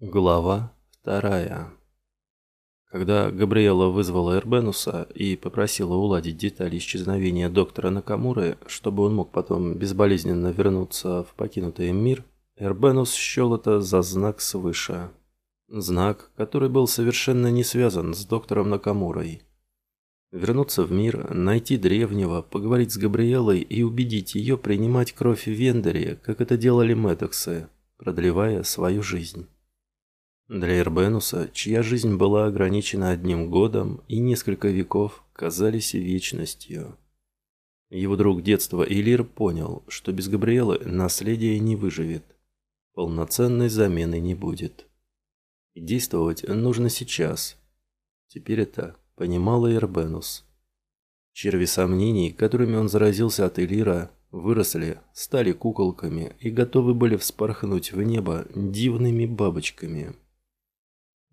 Глава вторая. Когда Габриэла вызвала Эрбенуса и попросила уладить детали исчезновения доктора Накамуры, чтобы он мог потом безболезненно вернуться в покинутый мир, Эрбенус счел это за знак свыше. Знак, который был совершенно не связан с доктором Накамурой. Вернуться в мир, найти древнего, поговорить с Габриэлой и убедить ее принимать кровь в Вендере, как это делали Мэддоксы, продлевая свою жизнь. Для Эрбенуса, чья жизнь была ограничена одним годом и несколько веков казались вечностью. Его друг детства Элир понял, что без Габриэлы наследие не выживет, полноценной замены не будет. И действовать нужно сейчас. Теперь это понимал и Эрбенус. Черви сомнений, которыми он заразился от Элира, выросли, стали куколками и готовы были вспорхнуть в небо дивными бабочками.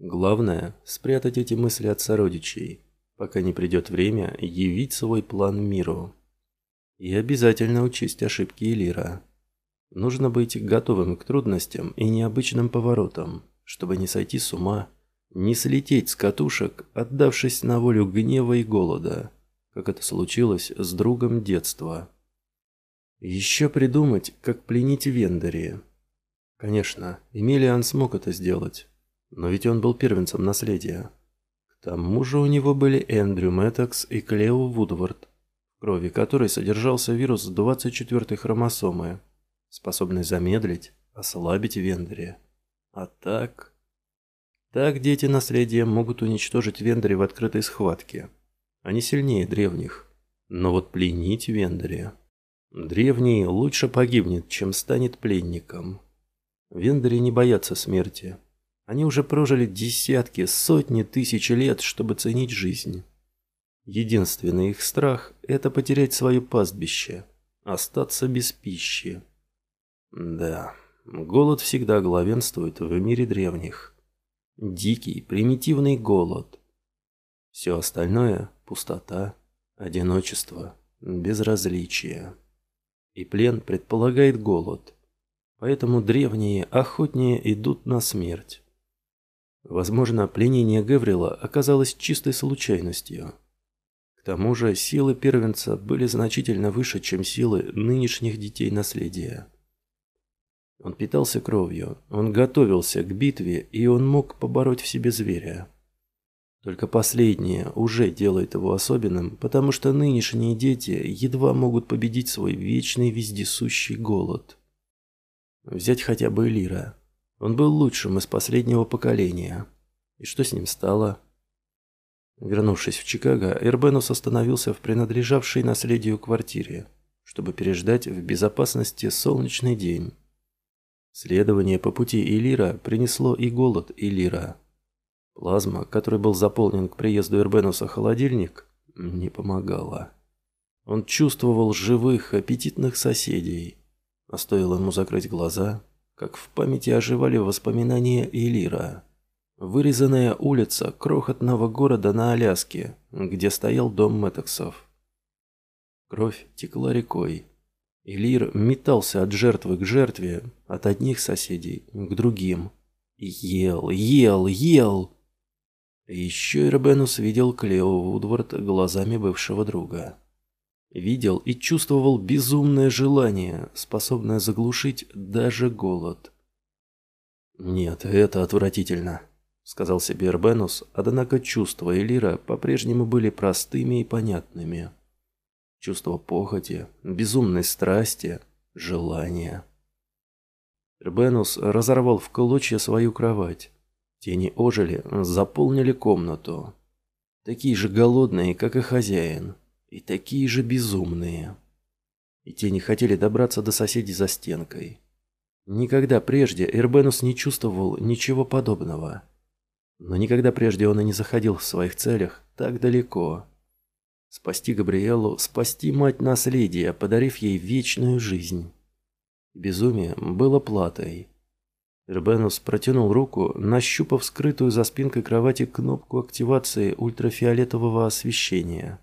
Главное – спрятать эти мысли от сородичей, пока не придет время явить свой план миру. И обязательно учесть ошибки Элира. Нужно быть готовым к трудностям и необычным поворотам, чтобы не сойти с ума, не слететь с катушек, отдавшись на волю гнева и голода, как это случилось с другом детства. Еще придумать, как пленить Вендери. Конечно, Эмилиан смог это сделать. Но ведь он был первенцем наследия. К тому же у него были Эндрю Мэттокс и Клео Вудвард, в крови которой содержался вирус 24-й хромосомы, способный замедлить, ослабить Вендери. А так... Так дети наследия могут уничтожить Вендери в открытой схватке. Они сильнее древних. Но вот пленить Вендери... Древний лучше погибнет, чем станет пленником. Вендери не боятся смерти. Они уже прожили десятки, сотни тысяч лет, чтобы ценить жизнь. Единственный их страх – это потерять свое пастбище, остаться без пищи. Да, голод всегда главенствует в мире древних. Дикий, примитивный голод. Все остальное – пустота, одиночество, безразличие. И плен предполагает голод. Поэтому древние охотнее идут на смерть. Возможно, пленение Геврила оказалось чистой случайностью. К тому же силы первенца были значительно выше, чем силы нынешних детей наследия. Он питался кровью, он готовился к битве, и он мог побороть в себе зверя. Только последнее уже делает его особенным, потому что нынешние дети едва могут победить свой вечный вездесущий голод. Взять хотя бы Лира. Он был лучшим из последнего поколения. И что с ним стало? Вернувшись в Чикаго, Эрбенус остановился в принадлежавшей наследию квартире, чтобы переждать в безопасности солнечный день. Следование по пути Элира принесло и голод Элира. Плазма, который был заполнен к приезду Эрбенуса холодильник, не помогала. Он чувствовал живых, аппетитных соседей. А стоило ему закрыть глаза, как в памяти оживали воспоминания Элира. Вырезанная улица крохотного города на Аляске, где стоял дом Мэттоксов. Кровь текла рекой. Элир метался от жертвы к жертве, от одних соседей к другим. ел, ел, ел. Еще Эрбенус видел Клео Вудвард глазами бывшего друга. Видел и чувствовал безумное желание, способное заглушить даже голод. «Нет, это отвратительно», — сказал себе Эрбенус, однако чувства Элира по-прежнему были простыми и понятными. Чувство похоти, безумной страсти, желания. Эрбенус разорвал в клочья свою кровать. Тени ожили, заполнили комнату. Такие же голодные, как и хозяин и такие же безумные. И те не хотели добраться до соседей за стенкой. Никогда прежде Эрбенус не чувствовал ничего подобного. Но никогда прежде он и не заходил в своих целях так далеко. Спасти Габриэлу, спасти мать наследия, подарив ей вечную жизнь. Безумие было платой. Эрбенус протянул руку, нащупав скрытую за спинкой кровати кнопку активации ультрафиолетового освещения.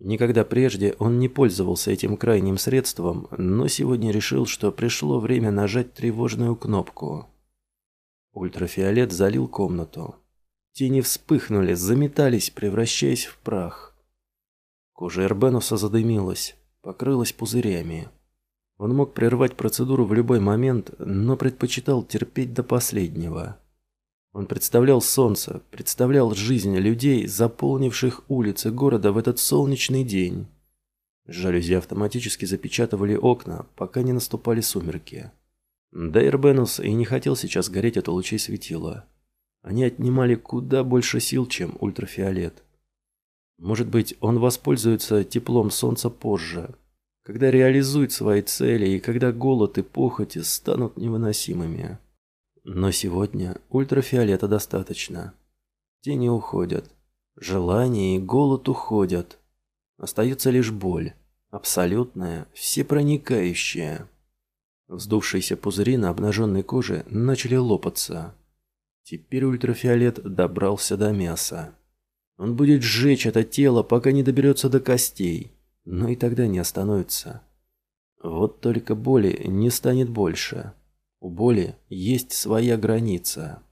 Никогда прежде он не пользовался этим крайним средством, но сегодня решил, что пришло время нажать тревожную кнопку. Ультрафиолет залил комнату. Тени вспыхнули, заметались, превращаясь в прах. Кожа Эрбенуса задымилась, покрылась пузырями. Он мог прервать процедуру в любой момент, но предпочитал терпеть до последнего. Он представлял солнце, представлял жизнь людей, заполнивших улицы города в этот солнечный день. Жалюзи автоматически запечатывали окна, пока не наступали сумерки. Да Эрбенус и не хотел сейчас гореть от лучей светила. Они отнимали куда больше сил, чем ультрафиолет. Может быть, он воспользуется теплом солнца позже, когда реализует свои цели и когда голод и похоти станут невыносимыми. Но сегодня ультрафиолета достаточно. Тени уходят. Желание и голод уходят. Остается лишь боль. Абсолютная, всепроникающая. Вздувшиеся пузыри на обнаженной коже начали лопаться. Теперь ультрафиолет добрался до мяса. Он будет сжечь это тело, пока не доберется до костей, но и тогда не остановится. Вот только боли не станет больше. У боли есть своя граница.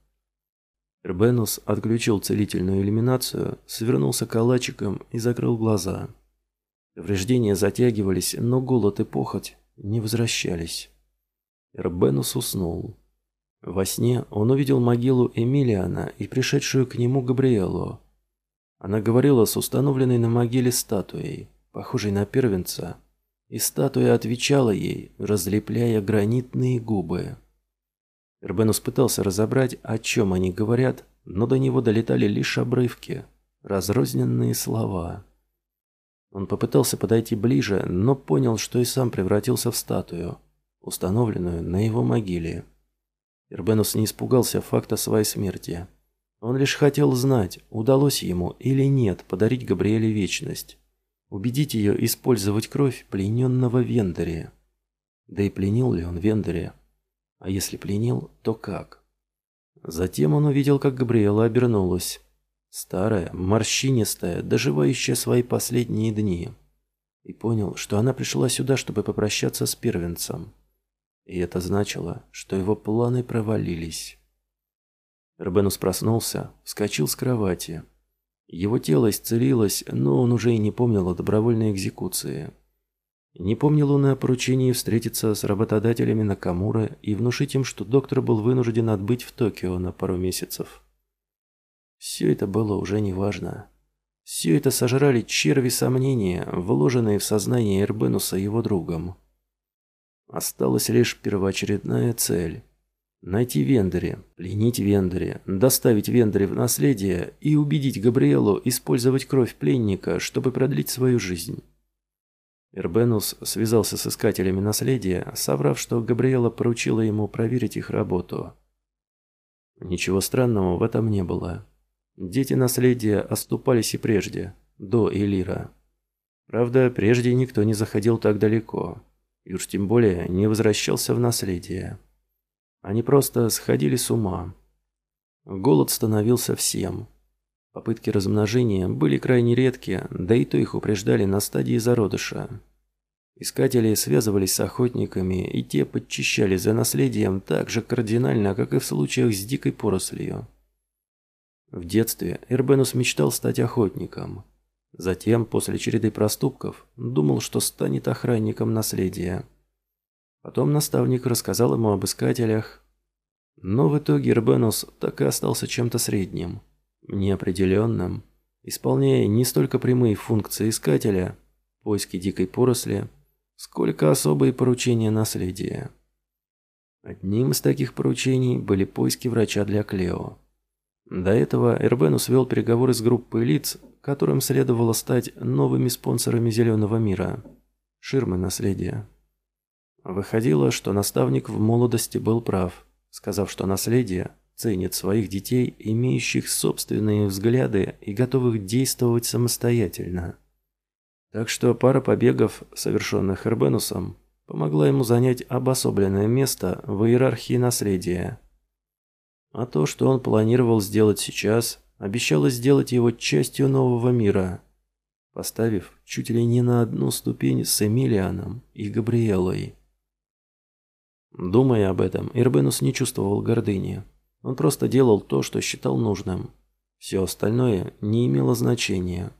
Эрбенус отключил целительную иллюминацию, свернулся калачиком и закрыл глаза. Повреждения затягивались, но голод и похоть не возвращались. Эрбенус уснул. Во сне он увидел могилу Эмилиана и пришедшую к нему Габриэлу. Она говорила с установленной на могиле статуей, похожей на первенца, и статуя отвечала ей, разлепляя гранитные губы. Эрбенус пытался разобрать, о чем они говорят, но до него долетали лишь обрывки, разрозненные слова. Он попытался подойти ближе, но понял, что и сам превратился в статую, установленную на его могиле. Эрбенус не испугался факта своей смерти. Он лишь хотел знать, удалось ему или нет подарить Габриэле вечность. Убедить ее использовать кровь плененного Вендоре. Да и пленил ли он Вендоре? А если пленил, то как? Затем он увидел, как Габриэла обернулась. Старая, морщинистая, доживающая свои последние дни. И понял, что она пришла сюда, чтобы попрощаться с первенцем. И это значило, что его планы провалились. Рабенус проснулся, вскочил с кровати. Его тело исцелилось, но он уже и не помнил о добровольной экзекуции. Не помнил он и о поручении встретиться с работодателями Накамура и внушить им, что доктор был вынужден отбыть в Токио на пару месяцев. Все это было уже неважно. Все это сожрали черви сомнения, вложенные в сознание Эрбенуса его другом. Осталась лишь первоочередная цель – найти Вендоре, пленить Вендоре, доставить Вендоре в наследие и убедить Габриэлу использовать кровь пленника, чтобы продлить свою жизнь. Эрбенус связался с искателями наследия, соврав, что Габриэла поручила ему проверить их работу. Ничего странного в этом не было. Дети наследия оступались и прежде, до Элира. Правда, прежде никто не заходил так далеко и уж тем более не возвращался в наследие. Они просто сходили с ума. Голод становился всем. Попытки размножения были крайне редки, да и то их упреждали на стадии зародыша. Искатели связывались с охотниками, и те подчищали за наследием так же кардинально, как и в случаях с дикой порослью. В детстве Эрбенус мечтал стать охотником – Затем, после череды проступков, думал, что станет охранником наследия. Потом наставник рассказал ему об искателях. Но в итоге Ирбенус так и остался чем-то средним, неопределенным, исполняя не столько прямые функции искателя, поиски дикой поросли, сколько особые поручения наследия. Одним из таких поручений были поиски врача для Клео. До этого Эрбенус вел переговоры с группой лиц, которым следовало стать новыми спонсорами Зеленого мира. Ширмы наследия. Выходило, что наставник в молодости был прав, сказав, что наследие ценит своих детей, имеющих собственные взгляды и готовых действовать самостоятельно. Так что пара побегов, совершенных Эрбенусом, помогла ему занять обособленное место в иерархии наследия – а то, что он планировал сделать сейчас, обещало сделать его частью нового мира, поставив чуть ли не на одну ступень с Эмилианом и Габриэлой. Думая об этом, Ирбенус не чувствовал гордыни. Он просто делал то, что считал нужным. Все остальное не имело значения.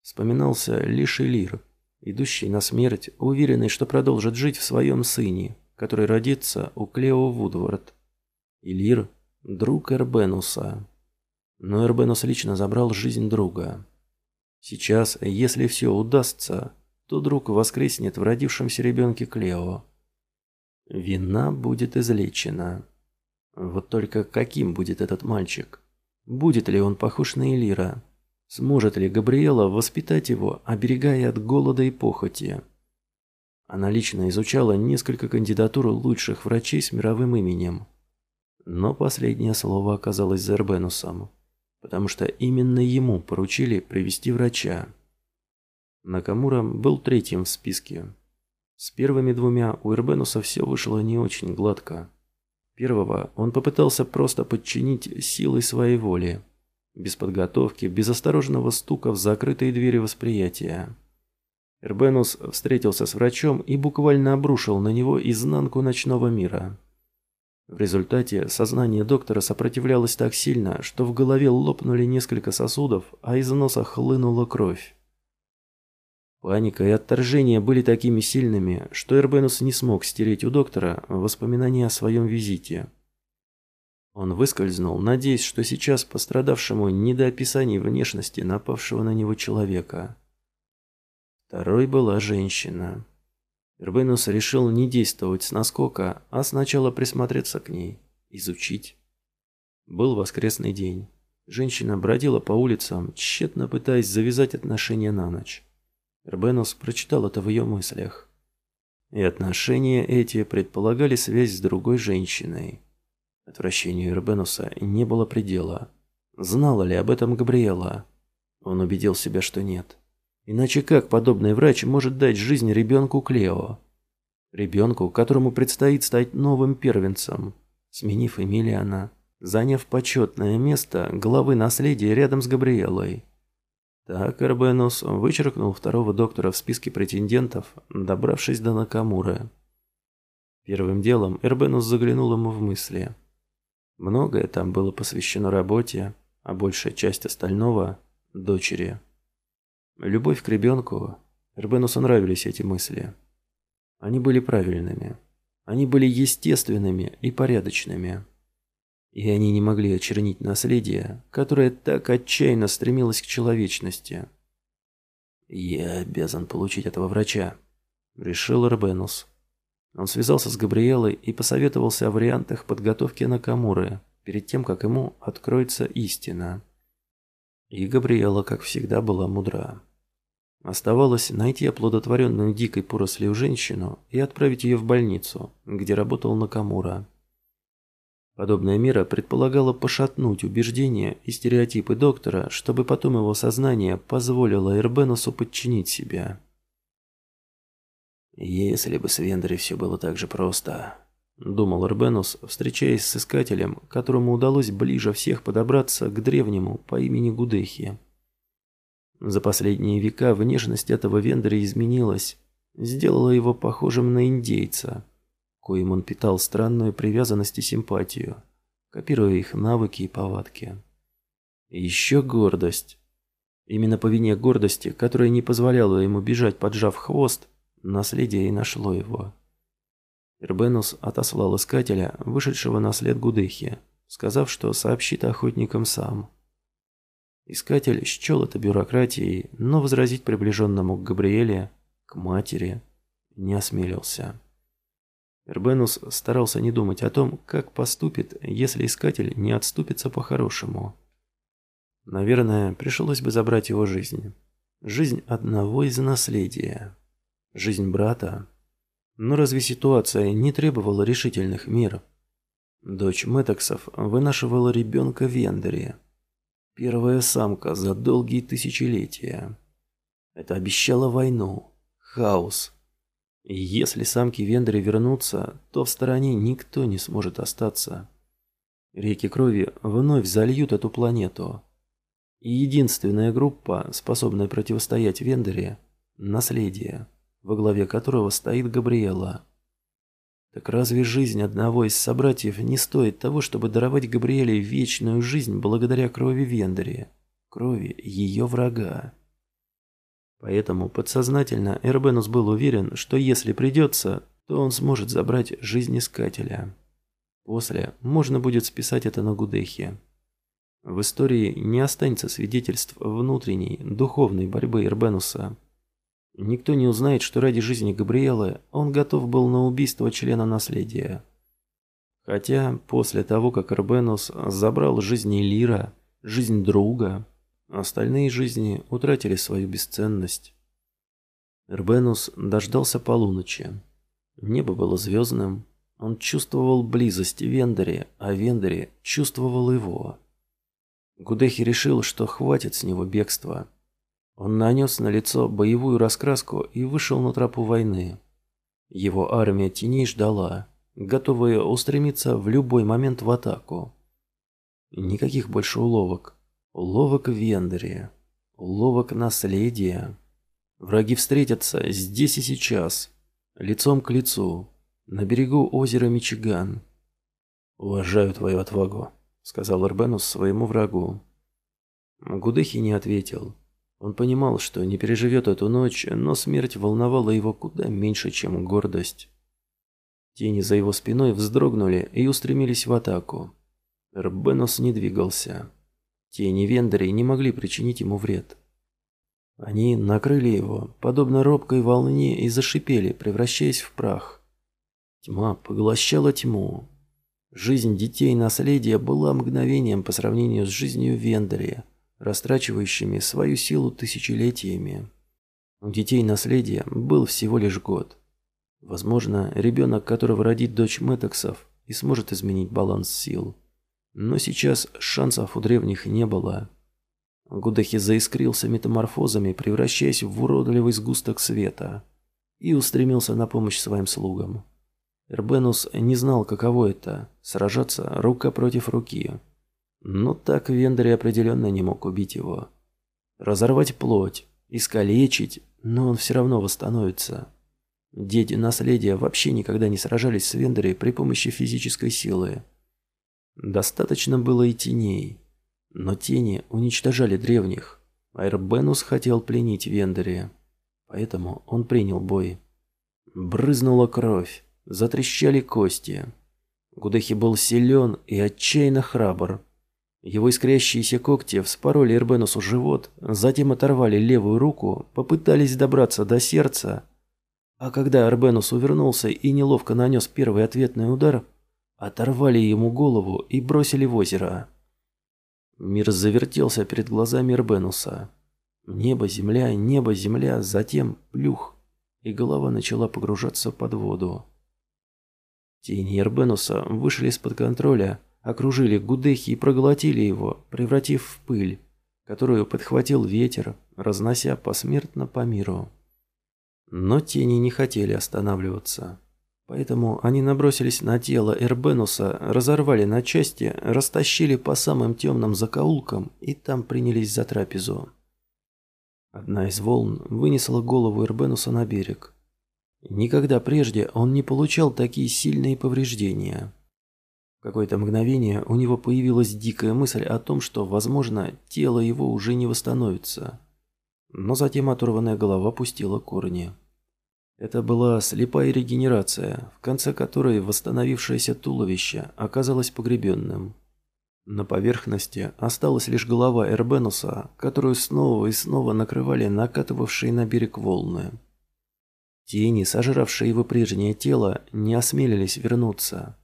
Вспоминался лишь Элир, идущий на смерть, уверенный, что продолжит жить в своем сыне, который родится у Клео Вудвард. Элир – друг Эрбенуса. Но Эрбенус лично забрал жизнь друга. Сейчас, если все удастся, то друг воскреснет в родившемся ребенке Клео. Вина будет излечена. Вот только каким будет этот мальчик? Будет ли он похож на Элира? Сможет ли Габриэла воспитать его, оберегая от голода и похоти? Она лично изучала несколько кандидатур лучших врачей с мировым именем. Но последнее слово оказалось за Эрбенусом, потому что именно ему поручили привести врача. Накамура был третьим в списке. С первыми двумя у Эрбенуса все вышло не очень гладко. Первого он попытался просто подчинить силой своей воли, без подготовки, без осторожного стука в закрытые двери восприятия. Эрбенус встретился с врачом и буквально обрушил на него изнанку ночного мира. В результате сознание доктора сопротивлялось так сильно, что в голове лопнули несколько сосудов, а из носа хлынула кровь. Паника и отторжение были такими сильными, что Эрбенус не смог стереть у доктора воспоминания о своем визите. Он выскользнул, надеясь, что сейчас пострадавшему не до описаний внешности напавшего на него человека. Второй была женщина. Эрбенус решил не действовать с наскока, а сначала присмотреться к ней, изучить. Был воскресный день. Женщина бродила по улицам, тщетно пытаясь завязать отношения на ночь. Эрбенус прочитал это в ее мыслях. И отношения эти предполагали связь с другой женщиной. Отвращению Эрбенуса не было предела. Знала ли об этом Габриэла? Он убедил себя, что нет. Иначе как подобный врач может дать жизнь ребенку Клео? Ребенку, которому предстоит стать новым первенцем, сменив Эмилиана, заняв почетное место главы наследия рядом с Габриэлой. Так Эрбенус вычеркнул второго доктора в списке претендентов, добравшись до Накамуры. Первым делом Эрбенус заглянул ему в мысли. Многое там было посвящено работе, а большая часть остального – дочери. Любовь к ребенку. Эрбенусу нравились эти мысли. Они были правильными. Они были естественными и порядочными и они не могли очернить наследие, которое так отчаянно стремилось к человечности. «Я обязан получить этого врача», — решил Ребенус. Он связался с Габриэлой и посоветовался о вариантах подготовки Накамуры перед тем, как ему откроется истина. И Габриэла, как всегда, была мудра. Оставалось найти оплодотворенную дикой порослью женщину и отправить ее в больницу, где работал Накамура. Подобная мера предполагала пошатнуть убеждения и стереотипы доктора, чтобы потом его сознание позволило Эрбенусу подчинить себя. «Если бы с Вендри все было так же просто», — думал Эрбенус, встречаясь с искателем, которому удалось ближе всех подобраться к древнему по имени Гудехи. За последние века внешность этого Вендри изменилась, сделала его похожим на индейца — коим он питал странную привязанность и симпатию, копируя их навыки и повадки. И еще гордость. Именно по вине гордости, которая не позволяла ему бежать, поджав хвост, наследие и нашло его. Ирбенус отослал искателя, вышедшего на след Гудыхи, сказав, что сообщит охотникам сам. Искатель счел это бюрократией, но возразить приближенному к Габриэле, к матери, не осмелился. Эрбенус старался не думать о том, как поступит, если искатель не отступится по-хорошему. Наверное, пришлось бы забрать его жизнь. Жизнь одного из наследия. Жизнь брата. Но разве ситуация не требовала решительных мер? Дочь Мэттоксов вынашивала ребенка в Ендере. Первая самка за долгие тысячелетия. Это обещало войну, хаос, если самки Вендри вернутся, то в стороне никто не сможет остаться. Реки крови вновь зальют эту планету. И единственная группа, способная противостоять Вендере – наследие, во главе которого стоит Габриэла. Так разве жизнь одного из собратьев не стоит того, чтобы даровать Габриэле вечную жизнь благодаря крови Вендери, крови ее врага? Поэтому подсознательно Эрбенус был уверен, что если придется, то он сможет забрать жизнь Искателя. После можно будет списать это на Гудехи. В истории не останется свидетельств внутренней, духовной борьбы Эрбенуса Никто не узнает, что ради жизни Габриэлы он готов был на убийство члена наследия. Хотя после того, как Арбенус забрал жизни Лира, жизнь друга, остальные жизни утратили свою бесценность. Эрбенус дождался полуночи. Небо было звездным. Он чувствовал близость Вендери, а Вендери чувствовал его. Гудехи решил, что хватит с него бегства. Он нанес на лицо боевую раскраску и вышел на тропу войны. Его армия теней ждала, готовая устремиться в любой момент в атаку. Никаких больше уловок. Уловок Вендери. Уловок наследия. Враги встретятся здесь и сейчас, лицом к лицу, на берегу озера Мичиган. «Уважаю твою отвагу», — сказал Арбенус своему врагу. Гудехи не ответил. Он понимал, что не переживет эту ночь, но смерть волновала его куда меньше, чем гордость. Тени за его спиной вздрогнули и устремились в атаку. Рбенос не двигался. Тени Вендери не могли причинить ему вред. Они накрыли его, подобно робкой волне, и зашипели, превращаясь в прах. Тьма поглощала тьму. Жизнь детей наследия была мгновением по сравнению с жизнью Вендери растрачивающими свою силу тысячелетиями. У детей наследия был всего лишь год. Возможно, ребенок, которого родит дочь Мэттексов, и сможет изменить баланс сил. Но сейчас шансов у древних не было. Гудахи заискрился метаморфозами, превращаясь в уродливый сгусток света, и устремился на помощь своим слугам. Эрбенус не знал, каково это – сражаться рука против руки – но так Вендри определенно не мог убить его. Разорвать плоть, искалечить, но он все равно восстановится. Дети наследия вообще никогда не сражались с Вендри при помощи физической силы. Достаточно было и теней. Но тени уничтожали древних. Айрбенус хотел пленить Вендери. Поэтому он принял бой. Брызнула кровь, затрещали кости. Гудехи был силен и отчаянно храбр. Его искрящиеся когти вспороли Эрбенусу живот, затем оторвали левую руку, попытались добраться до сердца. А когда Эрбенус увернулся и неловко нанес первый ответный удар, оторвали ему голову и бросили в озеро. Мир завертелся перед глазами Эрбенуса. Небо, земля, небо, земля, затем плюх, и голова начала погружаться под воду. Тени Эрбенуса вышли из-под контроля, окружили Гудехи и проглотили его, превратив в пыль, которую подхватил ветер, разнося посмертно по миру. Но тени не хотели останавливаться. Поэтому они набросились на тело Эрбенуса, разорвали на части, растащили по самым темным закоулкам и там принялись за трапезу. Одна из волн вынесла голову Эрбенуса на берег. Никогда прежде он не получал такие сильные повреждения какое-то мгновение у него появилась дикая мысль о том, что, возможно, тело его уже не восстановится. Но затем оторванная голова пустила корни. Это была слепая регенерация, в конце которой восстановившееся туловище оказалось погребенным. На поверхности осталась лишь голова Эрбенуса, которую снова и снова накрывали накатывавшие на берег волны. Тени, сожравшие его прежнее тело, не осмелились вернуться.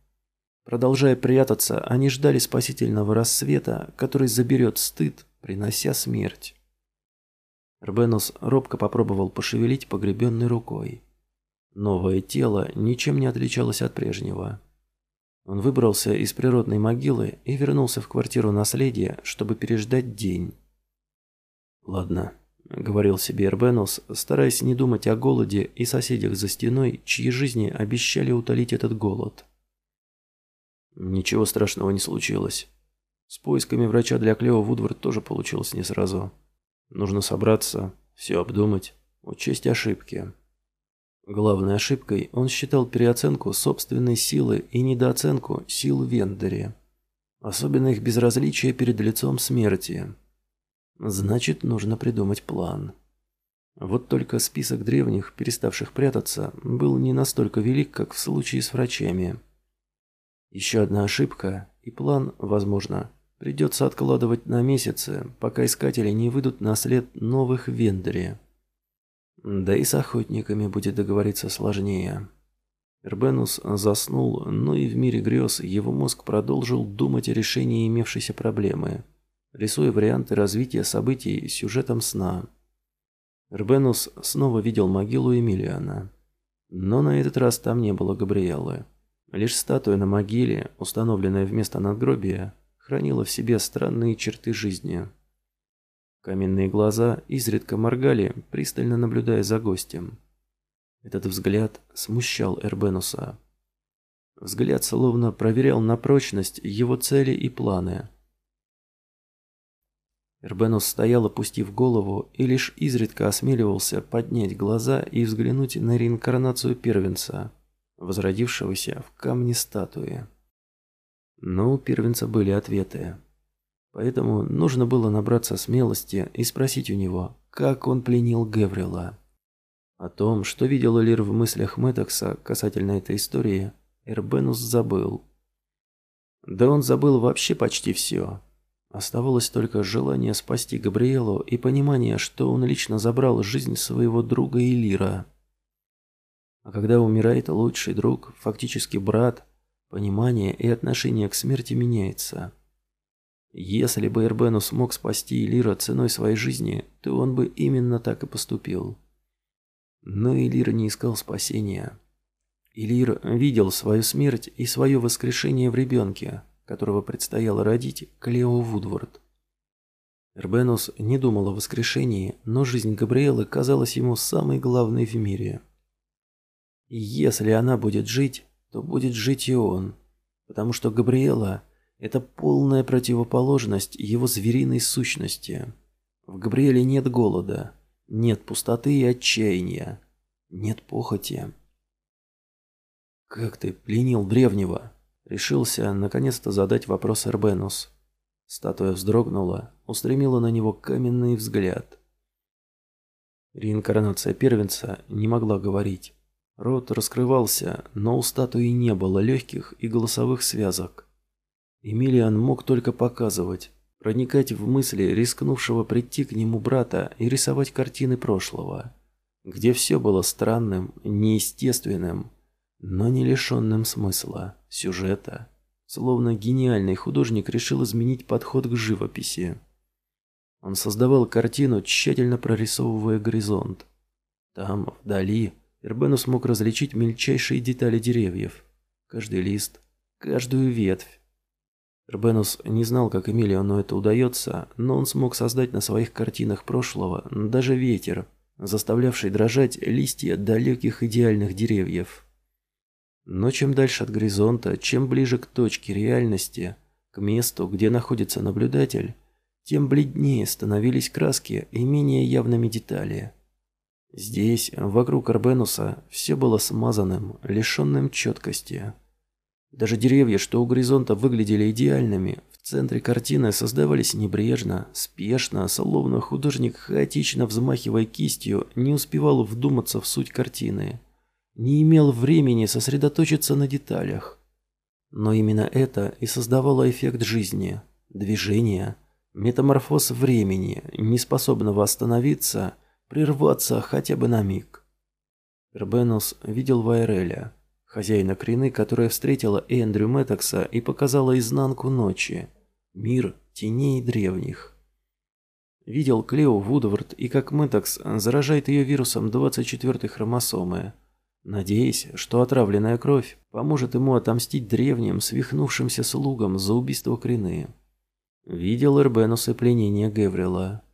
Продолжая прятаться, они ждали спасительного рассвета, который заберет стыд, принося смерть. Рбенус робко попробовал пошевелить погребенной рукой. Новое тело ничем не отличалось от прежнего. Он выбрался из природной могилы и вернулся в квартиру наследия, чтобы переждать день. «Ладно», — говорил себе Эрбенус, стараясь не думать о голоде и соседях за стеной, чьи жизни обещали утолить этот голод. Ничего страшного не случилось. С поисками врача для Клео Вудвард тоже получилось не сразу. Нужно собраться, все обдумать, учесть ошибки. Главной ошибкой он считал переоценку собственной силы и недооценку сил Вендери. Особенно их безразличие перед лицом смерти. Значит, нужно придумать план. Вот только список древних, переставших прятаться, был не настолько велик, как в случае с врачами. Еще одна ошибка, и план, возможно, придется откладывать на месяцы, пока искатели не выйдут на след новых вендори. Да и с охотниками будет договориться сложнее. Эрбенус заснул, но и в мире грез его мозг продолжил думать о решении имевшейся проблемы, рисуя варианты развития событий сюжетом сна. Эрбенус снова видел могилу Эмилиана. Но на этот раз там не было Габриэлы. Лишь статуя на могиле, установленная вместо надгробия, хранила в себе странные черты жизни. Каменные глаза изредка моргали, пристально наблюдая за гостем. Этот взгляд смущал Эрбенуса. Взгляд словно проверял на прочность его цели и планы. Эрбенус стоял, опустив голову, и лишь изредка осмеливался поднять глаза и взглянуть на реинкарнацию первенца, возродившегося в камне статуи. Но у первенца были ответы. Поэтому нужно было набраться смелости и спросить у него, как он пленил Геврила. О том, что видел Элир в мыслях Мэтокса касательно этой истории, Эрбенус забыл. Да он забыл вообще почти все. Оставалось только желание спасти Габриэлу и понимание, что он лично забрал жизнь своего друга Элира. А когда умирает лучший друг, фактически брат, понимание и отношение к смерти меняется. Если бы Эрбенус смог спасти Элира ценой своей жизни, то он бы именно так и поступил. Но Элир не искал спасения. Элир видел свою смерть и свое воскрешение в ребенке, которого предстояло родить Клео Вудворд. Эрбенус не думал о воскрешении, но жизнь Габриэлы казалась ему самой главной в мире. Если она будет жить, то будет жить и он, потому что Габриэла – это полная противоположность его звериной сущности. В Габриэле нет голода, нет пустоты и отчаяния. Нет похоти. «Как ты пленил древнего?» Решился наконец-то задать вопрос Эрбенус. Статуя вздрогнула, устремила на него каменный взгляд. Реинкарнация первенца не могла говорить. Рот раскрывался, но у статуи не было легких и голосовых связок. Эмилиан мог только показывать, проникать в мысли рискнувшего прийти к нему брата и рисовать картины прошлого, где все было странным, неестественным, но не лишенным смысла, сюжета. Словно гениальный художник решил изменить подход к живописи. Он создавал картину, тщательно прорисовывая горизонт. Там, вдали, Эрбену смог различить мельчайшие детали деревьев. Каждый лист, каждую ветвь, Рбенус не знал, как Эмилиону это удается, но он смог создать на своих картинах прошлого даже ветер, заставлявший дрожать листья далеких идеальных деревьев. Но чем дальше от горизонта, чем ближе к точке реальности, к месту, где находится наблюдатель, тем бледнее становились краски и менее явными детали. Здесь, вокруг Арбенуса, все было смазанным, лишенным четкости. Даже деревья, что у горизонта выглядели идеальными, в центре картины создавались небрежно, спешно, словно художник, хаотично взмахивая кистью, не успевал вдуматься в суть картины. Не имел времени сосредоточиться на деталях. Но именно это и создавало эффект жизни, движения, метаморфоз времени, не способного остановиться, прерваться хотя бы на миг. Рбенус видел Вайреля хозяина Крины, которая встретила Эндрю Мэттокса и показала изнанку ночи, мир теней древних. Видел Клео Вудвард и как Мэттокс заражает ее вирусом 24-й хромосомы, надеясь, что отравленная кровь поможет ему отомстить древним, свихнувшимся слугам за убийство Крины. Видел Эрбенус и пленение Геврила.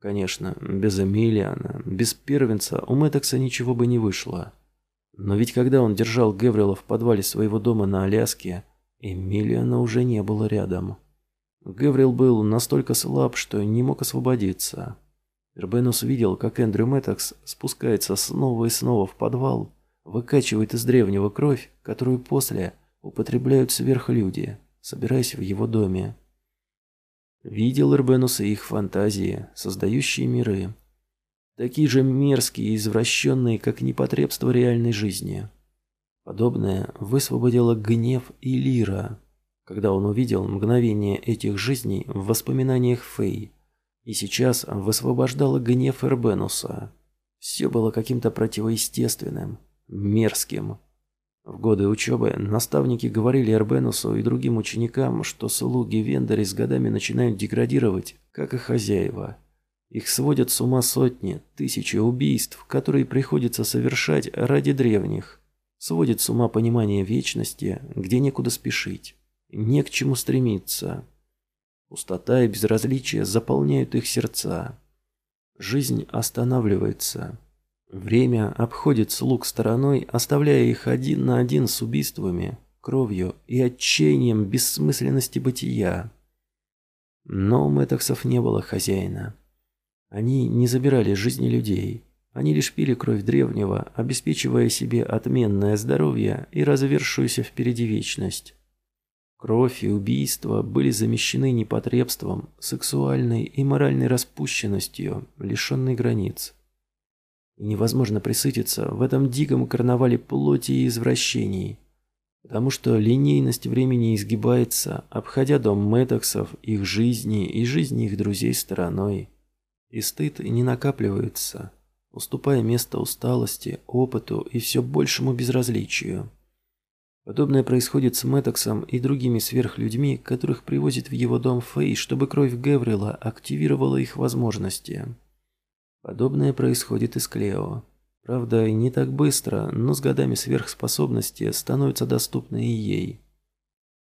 Конечно, без Эмилиана, без первенца у Мэттокса ничего бы не вышло. Но ведь когда он держал Геврила в подвале своего дома на Аляске, Эмилиана уже не было рядом. Геврил был настолько слаб, что не мог освободиться. Эрбенус видел, как Эндрю Мэттокс спускается снова и снова в подвал, выкачивает из древнего кровь, которую после употребляют сверхлюди, собираясь в его доме. Видел Эрбенус их фантазии, создающие миры. Такие же мерзкие и извращенные, как непотребство реальной жизни. Подобное высвободило гнев и Лира, когда он увидел мгновение этих жизней в воспоминаниях Фэй, и сейчас высвобождало гнев Эрбенуса. Все было каким-то противоестественным, мерзким. В годы учебы наставники говорили Эрбенусу и другим ученикам, что слуги Вендори с годами начинают деградировать, как и хозяева. Их сводят с ума сотни, тысячи убийств, которые приходится совершать ради древних. Сводит с ума понимание вечности, где некуда спешить, не к чему стремиться. Пустота и безразличие заполняют их сердца. Жизнь останавливается. Время обходит слуг стороной, оставляя их один на один с убийствами, кровью и отчаянием бессмысленности бытия. Но у Мэтоксов не было хозяина. Они не забирали жизни людей. Они лишь пили кровь древнего, обеспечивая себе отменное здоровье и развершуюся впереди вечность. Кровь и убийства были замещены непотребством, сексуальной и моральной распущенностью, лишенной границ. И невозможно присытиться в этом диком карнавале плоти и извращений, потому что линейность времени изгибается, обходя дом Мэддоксов, их жизни и жизни их друзей стороной. И стыд не накапливается – уступая место усталости, опыту и все большему безразличию. Подобное происходит с Мэттоксом и другими сверхлюдьми, которых привозит в его дом Фэй, чтобы кровь Геврила активировала их возможности. Подобное происходит и с Клео. Правда, не так быстро, но с годами сверхспособности становятся доступны и ей.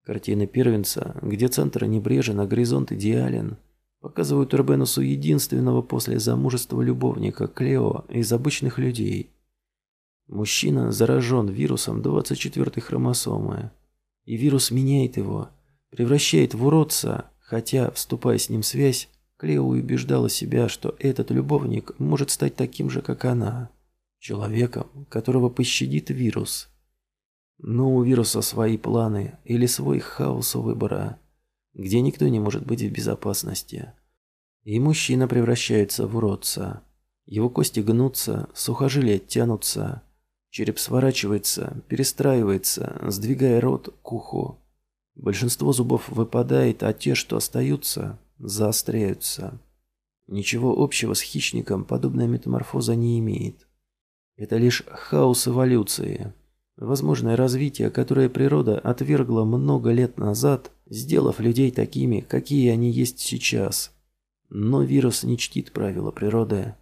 Картины первенца, где центр небрежен, а горизонт идеален – Показывают Урбенусу единственного после замужества любовника Клео из обычных людей. Мужчина заражен вирусом 24-й хромосомы. И вирус меняет его, превращает в уродца, хотя, вступая с ним в связь, Клео убеждала себя, что этот любовник может стать таким же, как она. Человеком, которого пощадит вирус. Но у вируса свои планы или свой хаос выбора где никто не может быть в безопасности. И мужчина превращается в уродца. Его кости гнутся, сухожилия тянутся, череп сворачивается, перестраивается, сдвигая рот к уху. Большинство зубов выпадает, а те, что остаются, заостряются. Ничего общего с хищником подобная метаморфоза не имеет. Это лишь хаос эволюции, возможное развитие, которое природа отвергла много лет назад – сделав людей такими, какие они есть сейчас. Но вирус не чтит правила природы.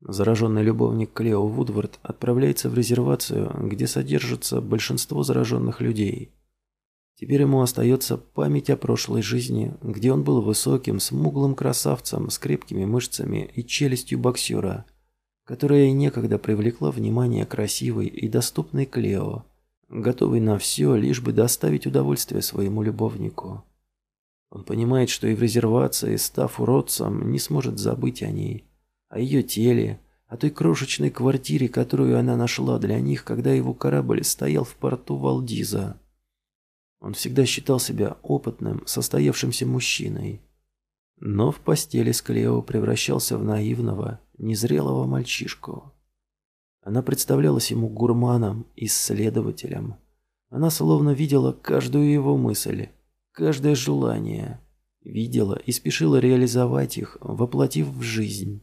Зараженный любовник Клео Вудвард отправляется в резервацию, где содержится большинство зараженных людей. Теперь ему остается память о прошлой жизни, где он был высоким, смуглым красавцем с крепкими мышцами и челюстью боксера, которая некогда привлекла внимание красивой и доступной Клео готовый на все, лишь бы доставить удовольствие своему любовнику. Он понимает, что и в резервации, став уродцем, не сможет забыть о ней, о ее теле, о той крошечной квартире, которую она нашла для них, когда его корабль стоял в порту Валдиза. Он всегда считал себя опытным, состоявшимся мужчиной. Но в постели с Клео превращался в наивного, незрелого мальчишку. Она представлялась ему гурманом, исследователем. Она словно видела каждую его мысль, каждое желание. Видела и спешила реализовать их, воплотив в жизнь.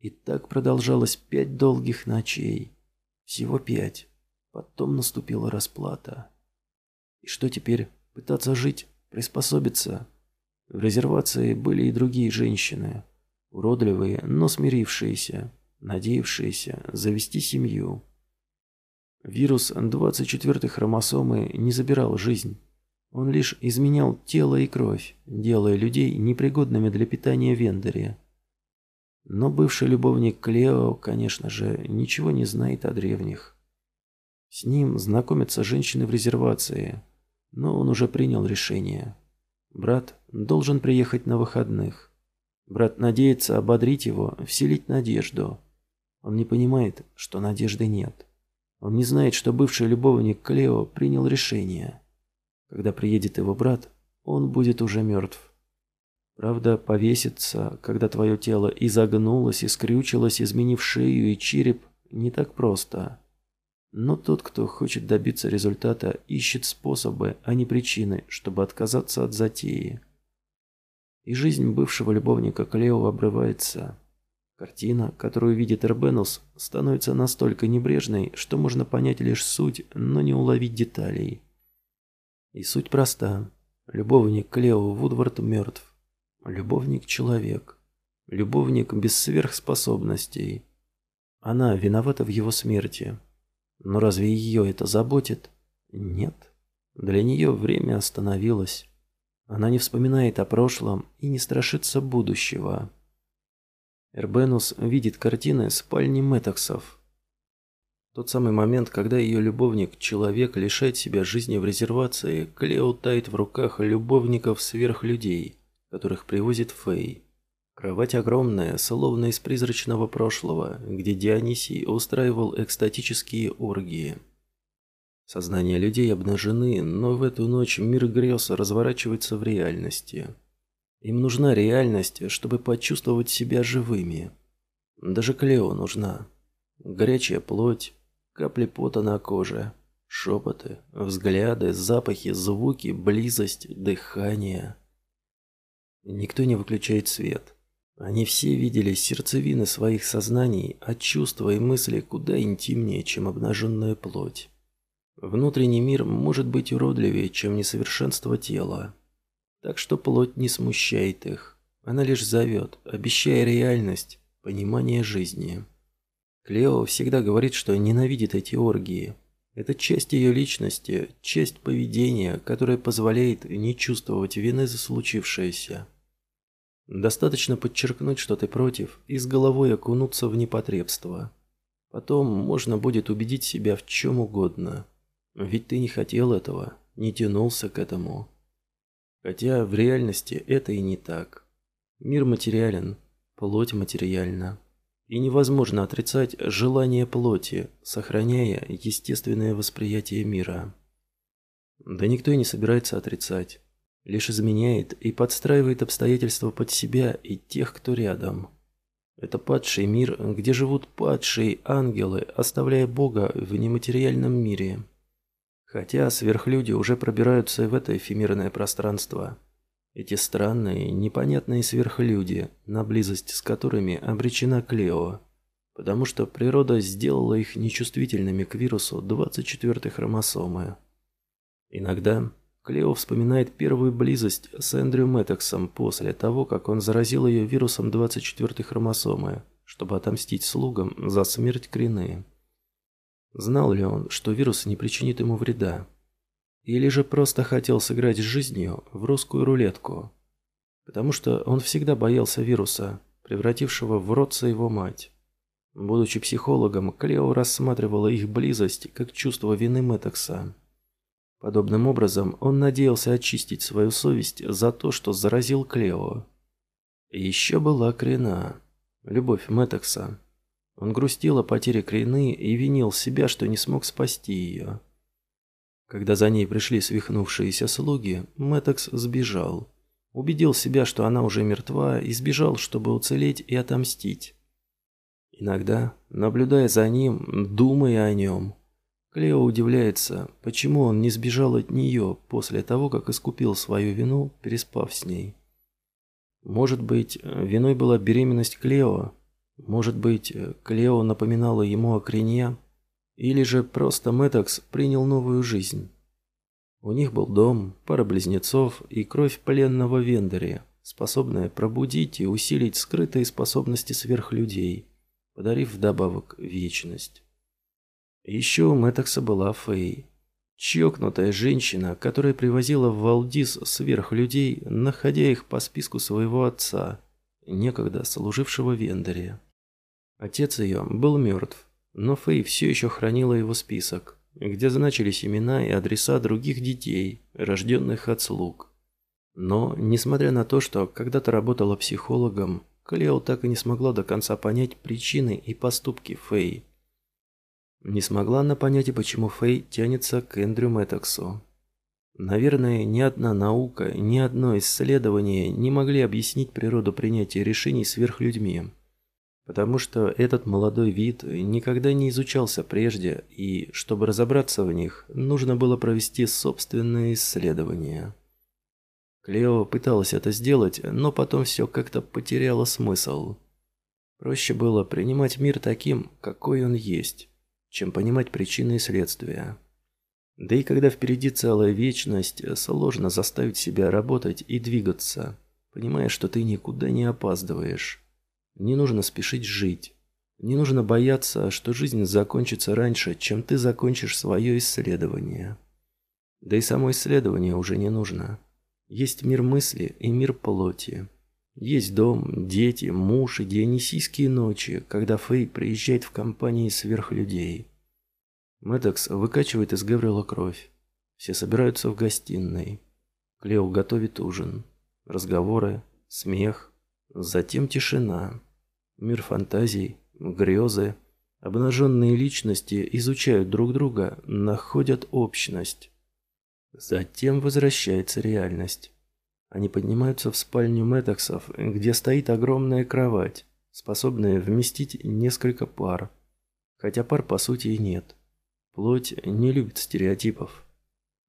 И так продолжалось пять долгих ночей. Всего пять. Потом наступила расплата. И что теперь? Пытаться жить? Приспособиться? В резервации были и другие женщины. Уродливые, но смирившиеся надеявшиеся завести семью. Вирус 24-й хромосомы не забирал жизнь. Он лишь изменял тело и кровь, делая людей непригодными для питания Вендере. Но бывший любовник Клео, конечно же, ничего не знает о древних. С ним знакомятся женщины в резервации, но он уже принял решение. Брат должен приехать на выходных. Брат надеется ободрить его, вселить надежду. Он не понимает, что надежды нет. Он не знает, что бывший любовник Клео принял решение. Когда приедет его брат, он будет уже мертв. Правда, повеситься, когда твое тело изогнулось и скрючилось, изменив шею и череп, не так просто. Но тот, кто хочет добиться результата, ищет способы, а не причины, чтобы отказаться от затеи. И жизнь бывшего любовника Клео обрывается. Картина, которую видит Эрбенус, становится настолько небрежной, что можно понять лишь суть, но не уловить деталей. И суть проста. Любовник Клео Вудвард мертв. Любовник – человек. Любовник без сверхспособностей. Она виновата в его смерти. Но разве ее это заботит? Нет. Для нее время остановилось. Она не вспоминает о прошлом и не страшится будущего. Эрбенус видит картины спальни Мэттоксов. Тот самый момент, когда ее любовник, человек, лишает себя жизни в резервации, Клео тает в руках любовников сверхлюдей, которых привозит Фэй. Кровать огромная, словно из призрачного прошлого, где Дионисий устраивал экстатические оргии. Сознания людей обнажены, но в эту ночь мир грез разворачивается в реальности. Им нужна реальность, чтобы почувствовать себя живыми. Даже Клео нужна. Горячая плоть, капли пота на коже, шепоты, взгляды, запахи, звуки, близость, дыхание. Никто не выключает свет. Они все видели сердцевины своих сознаний, а чувства и мысли куда интимнее, чем обнаженная плоть. Внутренний мир может быть уродливее, чем несовершенство тела. Так что плоть не смущает их. Она лишь зовет, обещая реальность, понимание жизни. Клео всегда говорит, что ненавидит эти оргии. Это часть ее личности, часть поведения, которая позволяет не чувствовать вины за случившееся. Достаточно подчеркнуть, что ты против, и с головой окунуться в непотребство. Потом можно будет убедить себя в чем угодно. Ведь ты не хотел этого, не тянулся к этому. Хотя в реальности это и не так. Мир материален, плоть материальна. И невозможно отрицать желание плоти, сохраняя естественное восприятие мира. Да никто и не собирается отрицать лишь изменяет и подстраивает обстоятельства под себя и тех, кто рядом. Это падший мир, где живут падшие ангелы, оставляя Бога в нематериальном мире. Хотя сверхлюди уже пробираются в это эфемерное пространство. Эти странные, непонятные сверхлюди, на близость с которыми обречена Клео, потому что природа сделала их нечувствительными к вирусу 24-й хромосомы. Иногда Клео вспоминает первую близость с Эндрю Мэттексом после того, как он заразил ее вирусом 24-й хромосомы, чтобы отомстить слугам за смерть Крины. Знал ли он, что вирус не причинит ему вреда? Или же просто хотел сыграть с жизнью в русскую рулетку? Потому что он всегда боялся вируса, превратившего в рот его мать. Будучи психологом, Клео рассматривала их близость как чувство вины Мэттекса. Подобным образом он надеялся очистить свою совесть за то, что заразил Клео. Еще была Крина, любовь Мэттекса. Он грустил о потере Крины и винил себя, что не смог спасти ее. Когда за ней пришли свихнувшиеся слуги, Мэттекс сбежал. Убедил себя, что она уже мертва, и сбежал, чтобы уцелеть и отомстить. Иногда, наблюдая за ним, думая о нем, Клео удивляется, почему он не сбежал от нее после того, как искупил свою вину, переспав с ней. Может быть, виной была беременность Клео? Может быть, Клео напоминала ему о Кринье? Или же просто Мэттокс принял новую жизнь? У них был дом, пара близнецов и кровь пленного Вендери, способная пробудить и усилить скрытые способности сверхлюдей, подарив вдобавок вечность. Еще у Мэттекса была Фэй. Чокнутая женщина, которая привозила в Валдис сверхлюдей, находя их по списку своего отца, некогда служившего в Вендоре. Отец ее был мертв, но Фэй все еще хранила его список, где значились имена и адреса других детей, рожденных от слуг. Но, несмотря на то, что когда-то работала психологом, Клео так и не смогла до конца понять причины и поступки Фэй. Не смогла она понять почему Фэй тянется к Эндрю Мэттоксу. Наверное, ни одна наука, ни одно исследование не могли объяснить природу принятия решений сверхлюдьми. Потому что этот молодой вид никогда не изучался прежде, и, чтобы разобраться в них, нужно было провести собственное исследование. Клео пыталась это сделать, но потом все как-то потеряло смысл. Проще было принимать мир таким, какой он есть, чем понимать причины и следствия. Да и когда впереди целая вечность, сложно заставить себя работать и двигаться, понимая, что ты никуда не опаздываешь. Не нужно спешить жить. Не нужно бояться, что жизнь закончится раньше, чем ты закончишь свое исследование. Да и само исследование уже не нужно. Есть мир мысли и мир плоти. Есть дом, дети, муж и дионисийские ночи, когда Фэй приезжает в компании сверхлюдей. Мэддокс выкачивает из Гаврила кровь. Все собираются в гостиной. Клео готовит ужин. Разговоры, смех, затем тишина. Мир фантазий, грезы. Обнаженные личности изучают друг друга, находят общность. Затем возвращается реальность. Они поднимаются в спальню Мэддоксов, где стоит огромная кровать, способная вместить несколько пар. Хотя пар по сути и нет. Плоть не любит стереотипов.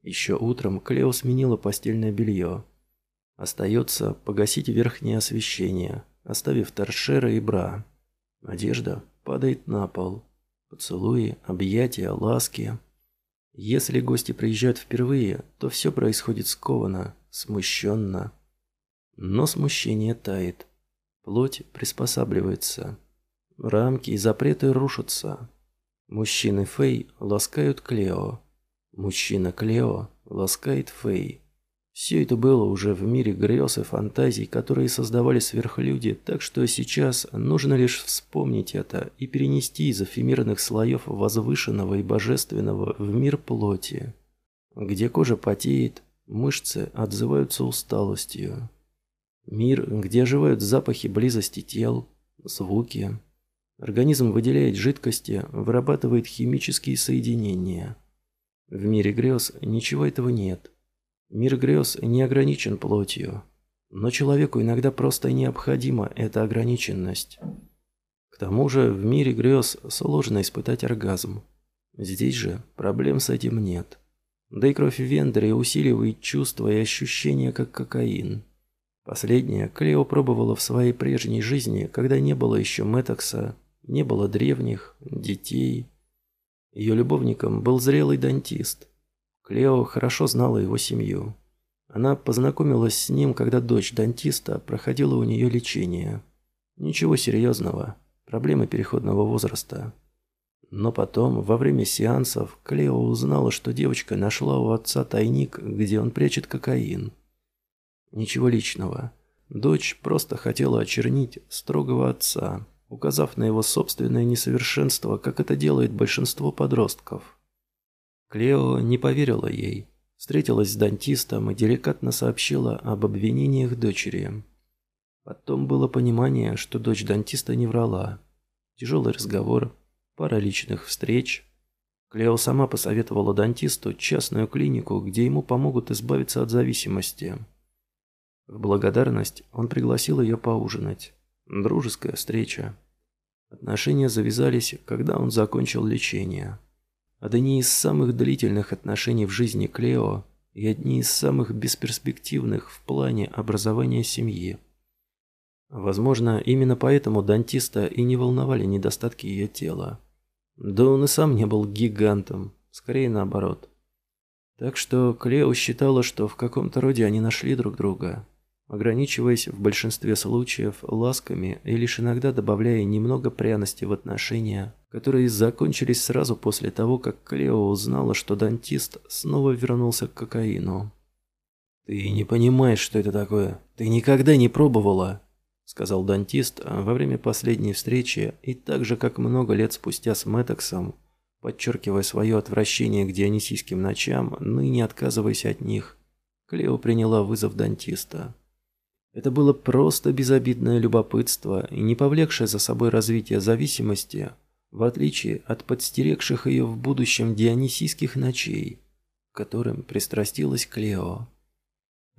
Еще утром Клео сменила постельное белье. Остается погасить верхнее освещение, оставив торшеры и бра. Одежда падает на пол. Поцелуи, объятия, ласки. Если гости приезжают впервые, то все происходит скованно, смущенно. Но смущение тает. Плоть приспосабливается. Рамки и запреты рушатся. Мужчины Фэй ласкают Клео. Мужчина Клео ласкает Фэй. Все это было уже в мире грез и фантазий, которые создавали сверхлюди, так что сейчас нужно лишь вспомнить это и перенести из эфемерных слоев возвышенного и божественного в мир плоти, где кожа потеет, мышцы отзываются усталостью. Мир, где оживают запахи близости тел, звуки, Организм выделяет жидкости, вырабатывает химические соединения. В мире грез ничего этого нет. Мир грез не ограничен плотью. Но человеку иногда просто необходима эта ограниченность. К тому же в мире грез сложно испытать оргазм. Здесь же проблем с этим нет. Да и кровь Вендера усиливает чувства и ощущения, как кокаин. Последнее Клео пробовала в своей прежней жизни, когда не было еще Мэтокса не было древних, детей. Ее любовником был зрелый дантист. Клео хорошо знала его семью. Она познакомилась с ним, когда дочь дантиста проходила у нее лечение. Ничего серьезного, проблемы переходного возраста. Но потом, во время сеансов, Клео узнала, что девочка нашла у отца тайник, где он прячет кокаин. Ничего личного. Дочь просто хотела очернить строгого отца указав на его собственное несовершенство, как это делает большинство подростков. Клео не поверила ей, встретилась с дантистом и деликатно сообщила об обвинениях дочери. Потом было понимание, что дочь дантиста не врала. Тяжелый разговор, пара личных встреч. Клео сама посоветовала дантисту частную клинику, где ему помогут избавиться от зависимости. В благодарность он пригласил ее поужинать. Дружеская встреча. Отношения завязались, когда он закончил лечение. Одни из самых длительных отношений в жизни Клео и одни из самых бесперспективных в плане образования семьи. Возможно, именно поэтому дантиста и не волновали недостатки ее тела. Да он и сам не был гигантом, скорее наоборот. Так что Клео считала, что в каком-то роде они нашли друг друга ограничиваясь в большинстве случаев ласками и лишь иногда добавляя немного пряности в отношения, которые закончились сразу после того, как Клео узнала, что дантист снова вернулся к кокаину. «Ты не понимаешь, что это такое. Ты никогда не пробовала», — сказал дантист во время последней встречи и так же, как много лет спустя с Мэттоксом, подчеркивая свое отвращение к дионисийским ночам, ныне отказываясь от них Клео приняла вызов дантиста. Это было просто безобидное любопытство и не повлекшее за собой развитие зависимости, в отличие от подстерегших ее в будущем дионисийских ночей, к которым пристрастилась Клео.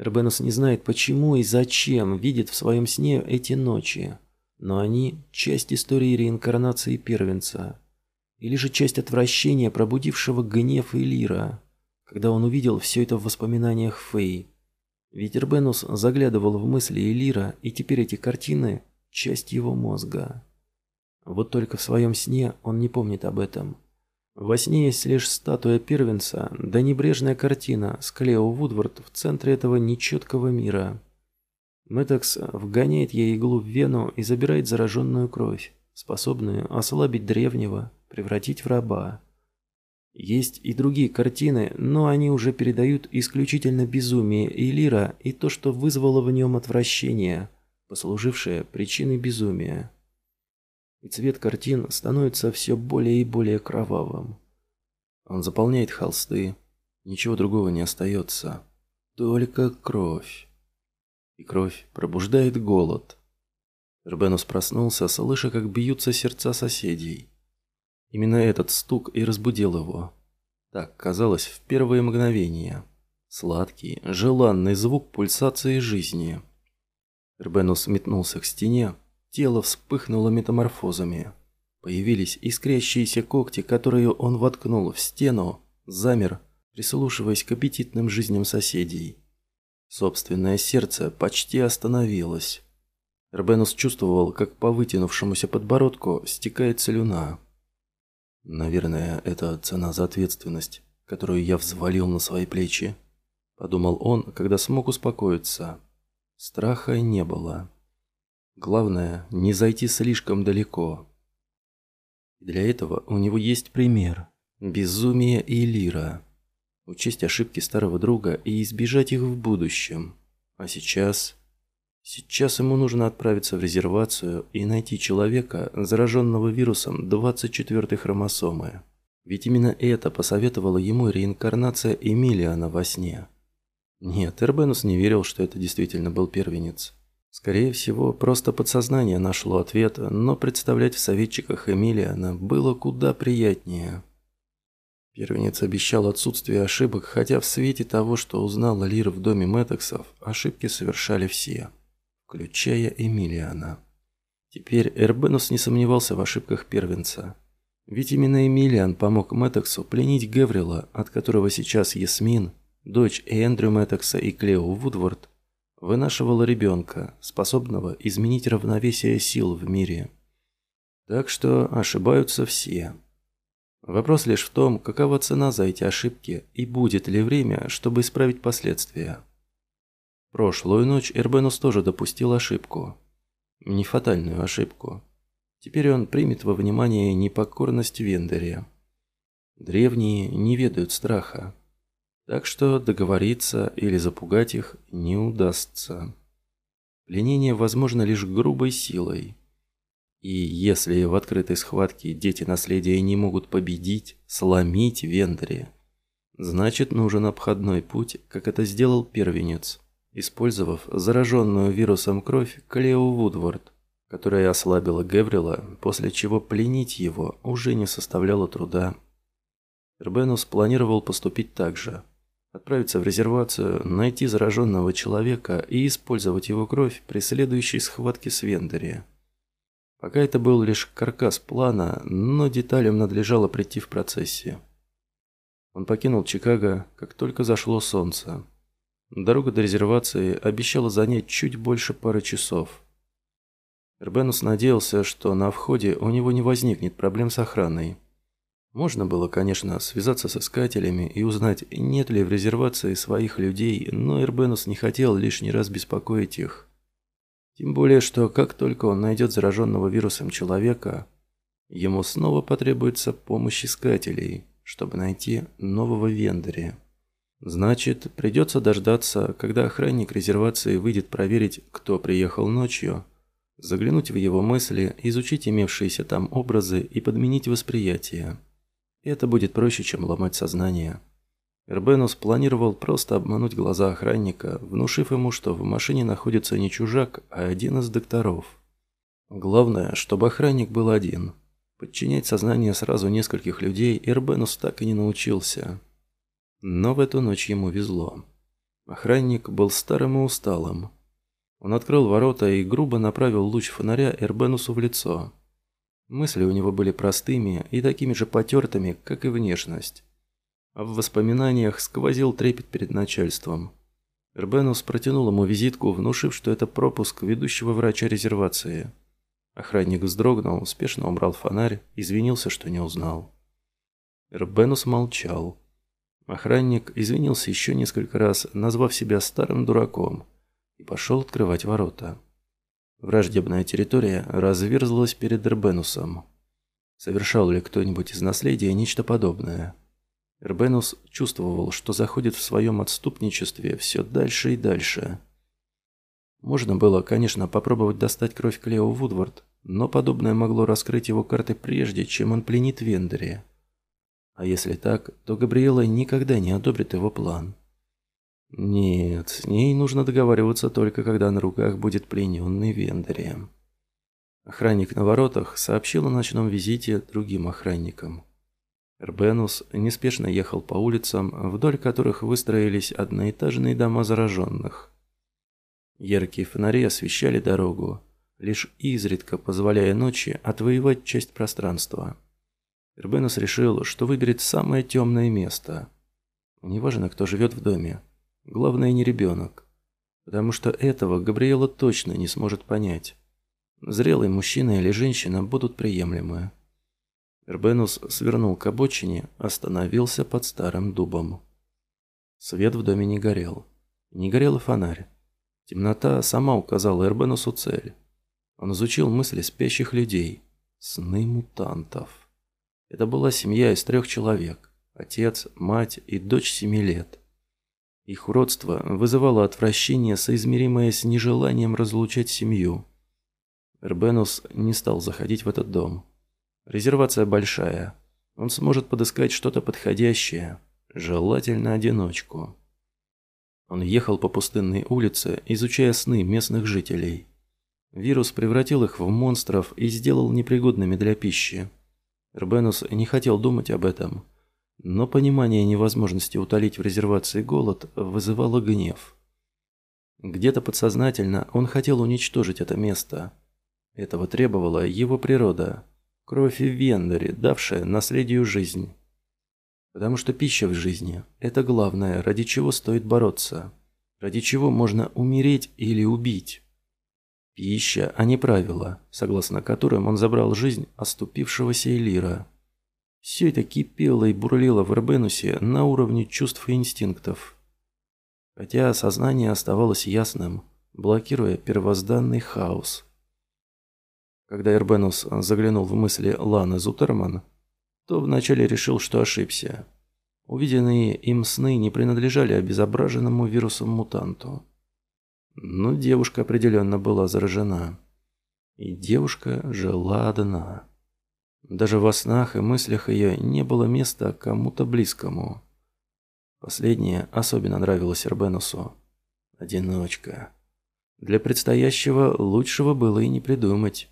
Эрбенус не знает, почему и зачем видит в своем сне эти ночи, но они – часть истории реинкарнации первенца, или же часть отвращения, пробудившего гнев Элира, когда он увидел все это в воспоминаниях Фэй. Ведь Эрбенус заглядывал в мысли Элира, и теперь эти картины – часть его мозга. Вот только в своем сне он не помнит об этом. Во сне есть лишь статуя первенца, да небрежная картина с Клео Вудвард в центре этого нечеткого мира. Мэтокс вгоняет ей иглу в вену и забирает зараженную кровь, способную ослабить древнего, превратить в раба. Есть и другие картины, но они уже передают исключительно безумие Элира и то, что вызвало в нем отвращение, послужившее причиной безумия и цвет картин становится все более и более кровавым. Он заполняет холсты, ничего другого не остается, только кровь. И кровь пробуждает голод. Рбенус проснулся, слыша, как бьются сердца соседей. Именно этот стук и разбудил его. Так казалось в первые мгновения. Сладкий, желанный звук пульсации жизни. Рбенус метнулся к стене, Тело вспыхнуло метаморфозами. Появились искрящиеся когти, которые он воткнул в стену, замер, прислушиваясь к аппетитным жизням соседей. Собственное сердце почти остановилось. Рбенус чувствовал, как по вытянувшемуся подбородку стекает слюна. «Наверное, это цена за ответственность, которую я взвалил на свои плечи», – подумал он, когда смог успокоиться. Страха не было. Главное, не зайти слишком далеко. Для этого у него есть пример. Безумие и лира. Учесть ошибки старого друга и избежать их в будущем. А сейчас... Сейчас ему нужно отправиться в резервацию и найти человека, зараженного вирусом 24-й хромосомы. Ведь именно это посоветовала ему реинкарнация Эмилиана во сне. Нет, Эрбенус не верил, что это действительно был первенец. Скорее всего, просто подсознание нашло ответ, но представлять в советчиках Эмилиана было куда приятнее. Первенец обещал отсутствие ошибок, хотя в свете того, что узнала Лира в доме Мэттексов, ошибки совершали все, включая Эмилиана. Теперь Эрбенус не сомневался в ошибках первенца. Ведь именно Эмилиан помог Мэттексу пленить Геврила, от которого сейчас Ясмин, дочь Эндрю Мэттекса и Клео Вудвард, вынашивала ребенка, способного изменить равновесие сил в мире. Так что ошибаются все. Вопрос лишь в том, какова цена за эти ошибки и будет ли время, чтобы исправить последствия. Прошлую ночь Эрбенус тоже допустил ошибку. Не фатальную ошибку. Теперь он примет во внимание непокорность Вендере. Древние не ведают страха. Так что договориться или запугать их не удастся. Пленение возможно лишь грубой силой. И если в открытой схватке дети наследия не могут победить, сломить Вендри, значит нужен обходной путь, как это сделал первенец, использовав зараженную вирусом кровь Клео Вудвард, которая ослабила Геврила, после чего пленить его уже не составляло труда. Эрбенус планировал поступить так же – отправиться в резервацию, найти зараженного человека и использовать его кровь при следующей схватке с Вендери. Пока это был лишь каркас плана, но деталям надлежало прийти в процессе. Он покинул Чикаго, как только зашло солнце. Дорога до резервации обещала занять чуть больше пары часов. Эрбенус надеялся, что на входе у него не возникнет проблем с охраной. Можно было, конечно, связаться с искателями и узнать, нет ли в резервации своих людей, но Эрбенус не хотел лишний раз беспокоить их. Тем более, что как только он найдет зараженного вирусом человека, ему снова потребуется помощь искателей, чтобы найти нового вендоря. Значит, придется дождаться, когда охранник резервации выйдет проверить, кто приехал ночью, заглянуть в его мысли, изучить имевшиеся там образы и подменить восприятие. Это будет проще, чем ломать сознание. Эрбенус планировал просто обмануть глаза охранника, внушив ему, что в машине находится не чужак, а один из докторов. Главное, чтобы охранник был один. Подчинять сознание сразу нескольких людей Эрбенус так и не научился. Но в эту ночь ему везло. Охранник был старым и усталым. Он открыл ворота и грубо направил луч фонаря Эрбенусу в лицо. Мысли у него были простыми и такими же потертыми, как и внешность. А в воспоминаниях сквозил трепет перед начальством. Эрбенус протянул ему визитку, внушив, что это пропуск ведущего врача резервации. Охранник вздрогнул, спешно убрал фонарь, извинился, что не узнал. Эрбенус молчал. Охранник извинился еще несколько раз, назвав себя старым дураком, и пошел открывать ворота. Враждебная территория разверзлась перед Эрбенусом. Совершал ли кто-нибудь из наследия нечто подобное? Эрбенус чувствовал, что заходит в своем отступничестве все дальше и дальше. Можно было, конечно, попробовать достать кровь Клео Вудвард, но подобное могло раскрыть его карты прежде, чем он пленит Вендери. А если так, то Габриэла никогда не одобрит его план. Нет, с ней нужно договариваться только когда на руках будет плененный Вендери. Охранник на воротах сообщил о ночном визите другим охранникам. Эрбенус неспешно ехал по улицам, вдоль которых выстроились одноэтажные дома зараженных. Яркие фонари освещали дорогу, лишь изредка позволяя ночи отвоевать часть пространства. Эрбенус решил, что выберет самое темное место. Неважно, кто живет в доме. Главное, не ребенок. Потому что этого Габриэла точно не сможет понять. Зрелый мужчина или женщина будут приемлемы. Эрбенус свернул к обочине, остановился под старым дубом. Свет в доме не горел. Не горел и фонарь. Темнота сама указала Эрбенусу цель. Он изучил мысли спящих людей. Сны мутантов. Это была семья из трех человек. Отец, мать и дочь семи лет. Их уродство вызывало отвращение, соизмеримое с нежеланием разлучать семью. Эрбенус не стал заходить в этот дом. Резервация большая. Он сможет подыскать что-то подходящее, желательно одиночку. Он ехал по пустынной улице, изучая сны местных жителей. Вирус превратил их в монстров и сделал непригодными для пищи. Рбенус не хотел думать об этом, но понимание невозможности утолить в резервации голод вызывало гнев. Где-то подсознательно он хотел уничтожить это место. Этого требовала его природа, кровь и вендори, давшая наследию жизнь. Потому что пища в жизни – это главное, ради чего стоит бороться, ради чего можно умереть или убить. Пища, а не правила, согласно которым он забрал жизнь оступившегося Элира. Все это кипело и бурлило в Эрбенусе на уровне чувств и инстинктов. Хотя сознание оставалось ясным, блокируя первозданный хаос. Когда Эрбенус заглянул в мысли Ланы Зутерман, то вначале решил, что ошибся. Увиденные им сны не принадлежали обезображенному вирусом-мутанту. Но девушка определенно была заражена. И девушка жила одна. Даже во снах и мыслях ее не было места кому-то близкому. Последнее особенно нравилось Эрбенусу. Одиночка. Для предстоящего лучшего было и не придумать.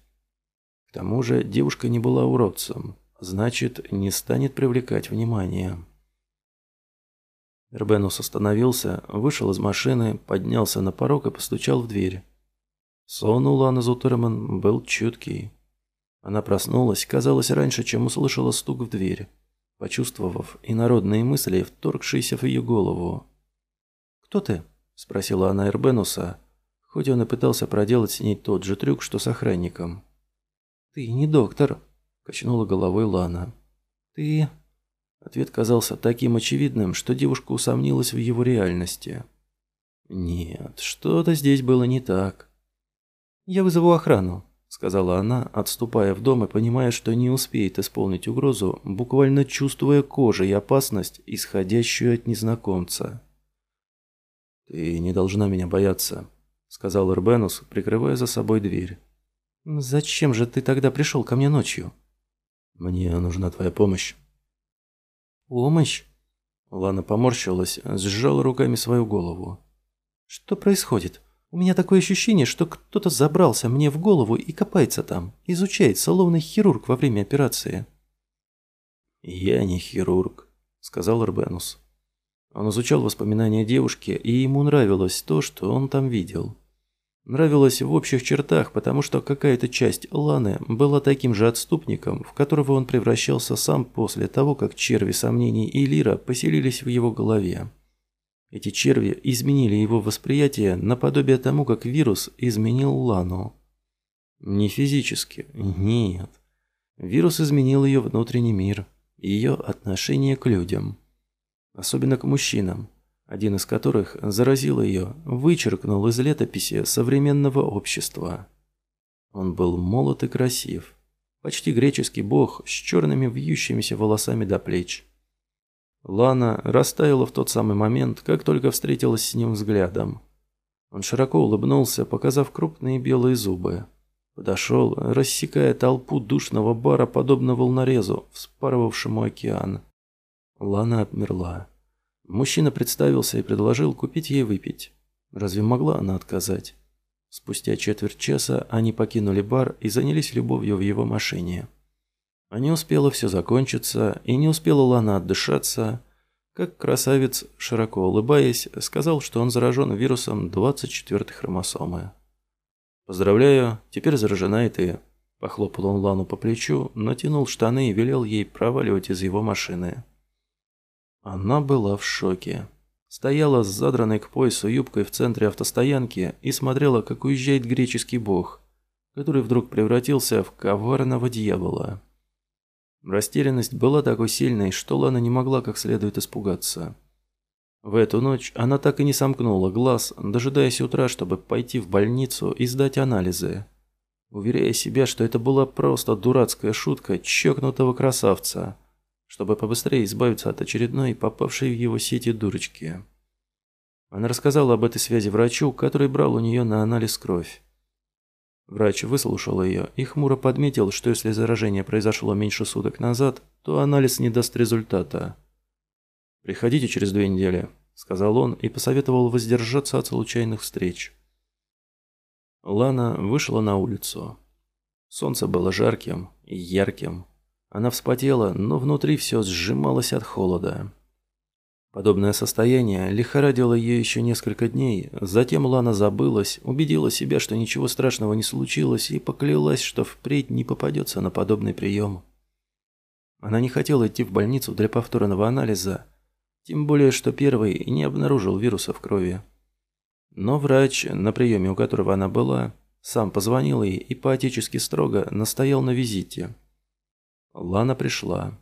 К тому же девушка не была уродцем. Значит, не станет привлекать внимание. Эрбенус остановился, вышел из машины, поднялся на порог и постучал в дверь. Сон у Ланы Зутерман был чуткий. Она проснулась, казалось, раньше, чем услышала стук в дверь, почувствовав инородные мысли, вторгшиеся в ее голову. «Кто ты?» – спросила она Эрбенуса, хоть он и пытался проделать с ней тот же трюк, что с охранником. «Ты не доктор», Качнула головой Лана. «Ты...» Ответ казался таким очевидным, что девушка усомнилась в его реальности. «Нет, что-то здесь было не так». «Я вызову охрану», — сказала она, отступая в дом и понимая, что не успеет исполнить угрозу, буквально чувствуя кожей опасность, исходящую от незнакомца. «Ты не должна меня бояться», — сказал Эрбенус, прикрывая за собой дверь. «Зачем же ты тогда пришел ко мне ночью?» Мне нужна твоя помощь. Помощь? Лана поморщилась, сжала руками свою голову. «Что происходит? У меня такое ощущение, что кто-то забрался мне в голову и копается там, изучает, словно хирург во время операции». «Я не хирург», — сказал Арбенус. Он изучал воспоминания девушки, и ему нравилось то, что он там видел. Нравилось в общих чертах, потому что какая-то часть Ланы была таким же отступником, в которого он превращался сам после того, как черви сомнений и лира поселились в его голове. Эти черви изменили его восприятие наподобие тому, как вирус изменил Лану. Не физически, нет. Вирус изменил ее внутренний мир, ее отношение к людям. Особенно к мужчинам один из которых заразил ее, вычеркнул из летописи современного общества. Он был молод и красив, почти греческий бог с черными вьющимися волосами до плеч. Лана растаяла в тот самый момент, как только встретилась с ним взглядом. Он широко улыбнулся, показав крупные белые зубы. Подошел, рассекая толпу душного бара, подобно волнорезу, вспарывавшему океан. Лана отмерла. Мужчина представился и предложил купить ей выпить. Разве могла она отказать? Спустя четверть часа они покинули бар и занялись любовью в его машине. А не успело все закончиться, и не успела Лана отдышаться, как красавец, широко улыбаясь, сказал, что он заражен вирусом 24-й хромосомы. «Поздравляю, теперь заражена и ты», – похлопал он Лану по плечу, натянул штаны и велел ей проваливать из его машины. Она была в шоке. Стояла с задранной к поясу юбкой в центре автостоянки и смотрела, как уезжает греческий бог, который вдруг превратился в коварного дьявола. Растерянность была такой сильной, что Лана не могла как следует испугаться. В эту ночь она так и не сомкнула глаз, дожидаясь утра, чтобы пойти в больницу и сдать анализы, уверяя себя, что это была просто дурацкая шутка чокнутого красавца – чтобы побыстрее избавиться от очередной попавшей в его сети дурочки. Она рассказала об этой связи врачу, который брал у нее на анализ кровь. Врач выслушал ее и хмуро подметил, что если заражение произошло меньше суток назад, то анализ не даст результата. «Приходите через две недели», – сказал он и посоветовал воздержаться от случайных встреч. Лана вышла на улицу. Солнце было жарким и ярким, она вспотела, но внутри все сжималось от холода. Подобное состояние лихорадило ее еще несколько дней, затем Лана забылась, убедила себя, что ничего страшного не случилось, и поклялась, что впредь не попадется на подобный прием. Она не хотела идти в больницу для повторного анализа, тем более, что первый не обнаружил вируса в крови. Но врач, на приеме у которого она была, сам позвонил ей и поотечески строго настоял на визите – Лана пришла.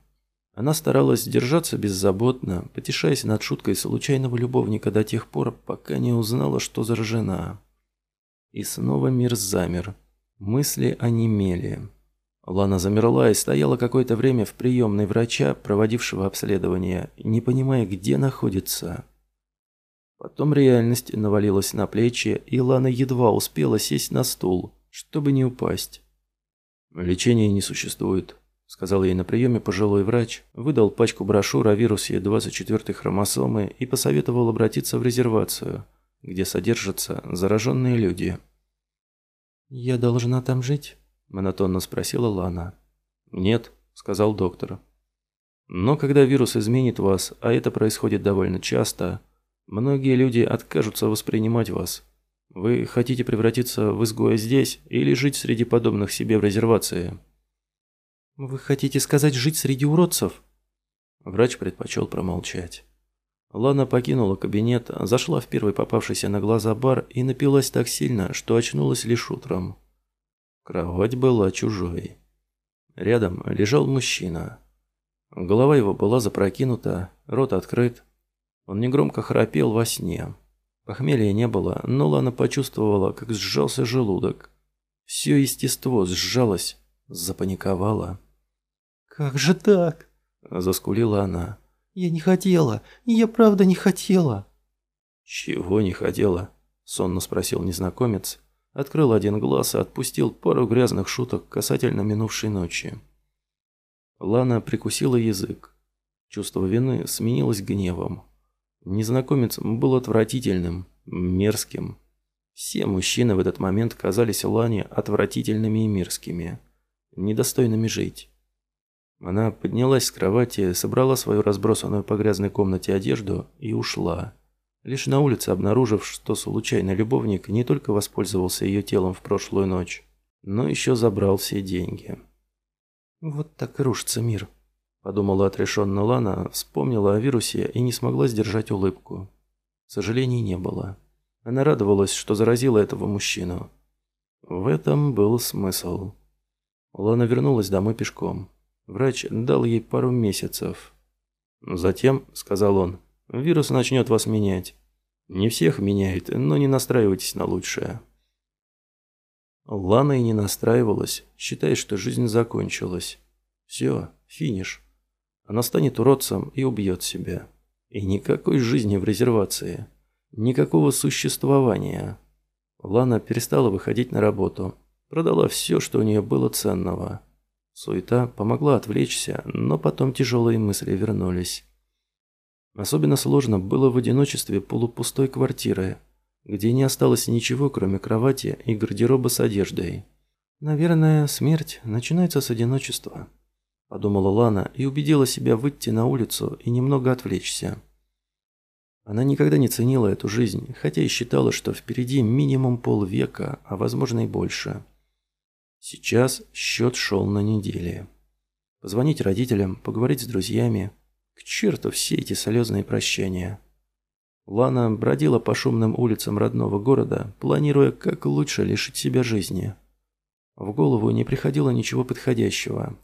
Она старалась держаться беззаботно, потешаясь над шуткой случайного любовника до тех пор, пока не узнала, что заражена. И снова мир замер. Мысли онемели. Лана замерла и стояла какое-то время в приемной врача, проводившего обследование, не понимая, где находится. Потом реальность навалилась на плечи, и Лана едва успела сесть на стул, чтобы не упасть. Лечения не существует. – сказал ей на приеме пожилой врач, выдал пачку брошюр о вирусе 24-й хромосомы и посоветовал обратиться в резервацию, где содержатся зараженные люди. «Я должна там жить?» – монотонно спросила Лана. «Нет», – сказал доктор. «Но когда вирус изменит вас, а это происходит довольно часто, многие люди откажутся воспринимать вас. Вы хотите превратиться в изгоя здесь или жить среди подобных себе в резервации?» «Вы хотите сказать жить среди уродцев?» Врач предпочел промолчать. Лана покинула кабинет, зашла в первый попавшийся на глаза бар и напилась так сильно, что очнулась лишь утром. Кровать была чужой. Рядом лежал мужчина. Голова его была запрокинута, рот открыт. Он негромко храпел во сне. Похмелья не было, но Лана почувствовала, как сжался желудок. Все естество сжалось, запаниковало. «Как же так?» – заскулила она. «Я не хотела, я правда не хотела». «Чего не хотела?» – сонно спросил незнакомец. Открыл один глаз и отпустил пару грязных шуток касательно минувшей ночи. Лана прикусила язык. Чувство вины сменилось гневом. Незнакомец был отвратительным, мерзким. Все мужчины в этот момент казались Лане отвратительными и мерзкими, недостойными жить. Она поднялась с кровати, собрала свою разбросанную по грязной комнате одежду и ушла. Лишь на улице обнаружив, что случайный любовник не только воспользовался ее телом в прошлую ночь, но еще забрал все деньги. «Вот так и рушится мир», – подумала отрешенно Лана, вспомнила о вирусе и не смогла сдержать улыбку. Сожалений не было. Она радовалась, что заразила этого мужчину. В этом был смысл. Лана вернулась домой пешком. Врач дал ей пару месяцев. «Затем», — сказал он, — «вирус начнет вас менять. Не всех меняет, но не настраивайтесь на лучшее». Лана и не настраивалась, считая, что жизнь закончилась. Все, финиш. Она станет уродцем и убьет себя. И никакой жизни в резервации. Никакого существования. Лана перестала выходить на работу. Продала все, что у нее было ценного. Суета помогла отвлечься, но потом тяжелые мысли вернулись. Особенно сложно было в одиночестве полупустой квартиры, где не осталось ничего, кроме кровати и гардероба с одеждой. «Наверное, смерть начинается с одиночества», – подумала Лана и убедила себя выйти на улицу и немного отвлечься. Она никогда не ценила эту жизнь, хотя и считала, что впереди минимум полвека, а возможно и больше. Сейчас счет шел на недели. Позвонить родителям, поговорить с друзьями. К черту все эти солезные прощания. Лана бродила по шумным улицам родного города, планируя, как лучше лишить себя жизни. В голову не приходило ничего подходящего.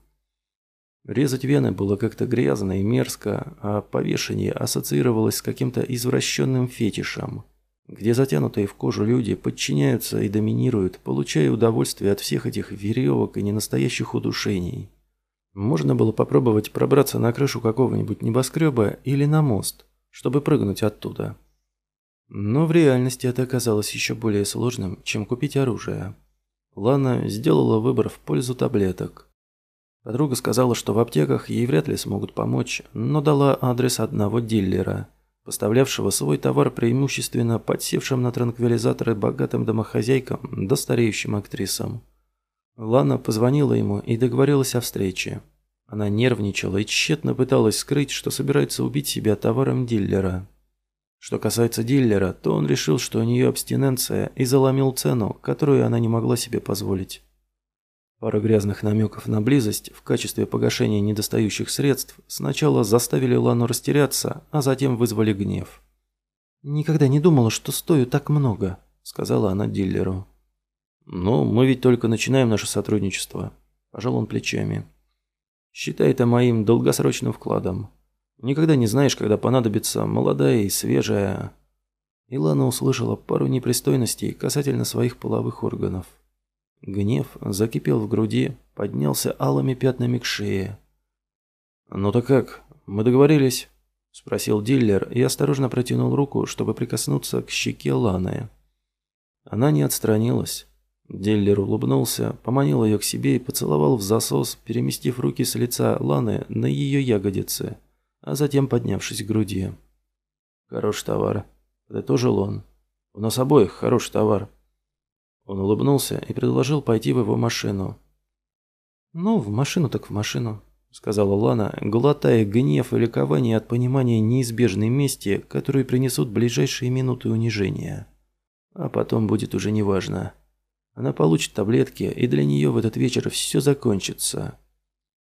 Резать вены было как-то грязно и мерзко, а повешение ассоциировалось с каким-то извращенным фетишем, где затянутые в кожу люди подчиняются и доминируют, получая удовольствие от всех этих веревок и ненастоящих удушений. Можно было попробовать пробраться на крышу какого-нибудь небоскреба или на мост, чтобы прыгнуть оттуда. Но в реальности это оказалось еще более сложным, чем купить оружие. Лана сделала выбор в пользу таблеток – Подруга сказала, что в аптеках ей вряд ли смогут помочь, но дала адрес одного дилера, поставлявшего свой товар преимущественно подсевшим на транквилизаторы богатым домохозяйкам да стареющим актрисам. Лана позвонила ему и договорилась о встрече. Она нервничала и тщетно пыталась скрыть, что собирается убить себя товаром дилера. Что касается дилера, то он решил, что у нее абстиненция и заломил цену, которую она не могла себе позволить. Пара грязных намеков на близость в качестве погашения недостающих средств сначала заставили Лану растеряться, а затем вызвали гнев. «Никогда не думала, что стою так много», — сказала она дилеру. «Ну, мы ведь только начинаем наше сотрудничество», – пожал он плечами. «Считай это моим долгосрочным вкладом. Никогда не знаешь, когда понадобится молодая и свежая...» Илана услышала пару непристойностей касательно своих половых органов. Гнев закипел в груди, поднялся алыми пятнами к шее. «Ну так как, мы договорились?» – спросил дилер и осторожно протянул руку, чтобы прикоснуться к щеке Ланы. Она не отстранилась. Диллер улыбнулся, поманил ее к себе и поцеловал в засос, переместив руки с лица Ланы на ее ягодицы, а затем поднявшись к груди. «Хороший товар», – подытожил он. «У нас обоих хороший товар». Он улыбнулся и предложил пойти в его машину. «Ну, в машину так в машину», — сказала Лана, глотая гнев и ликование от понимания неизбежной мести, которую принесут ближайшие минуты унижения. А потом будет уже неважно. Она получит таблетки, и для нее в этот вечер все закончится.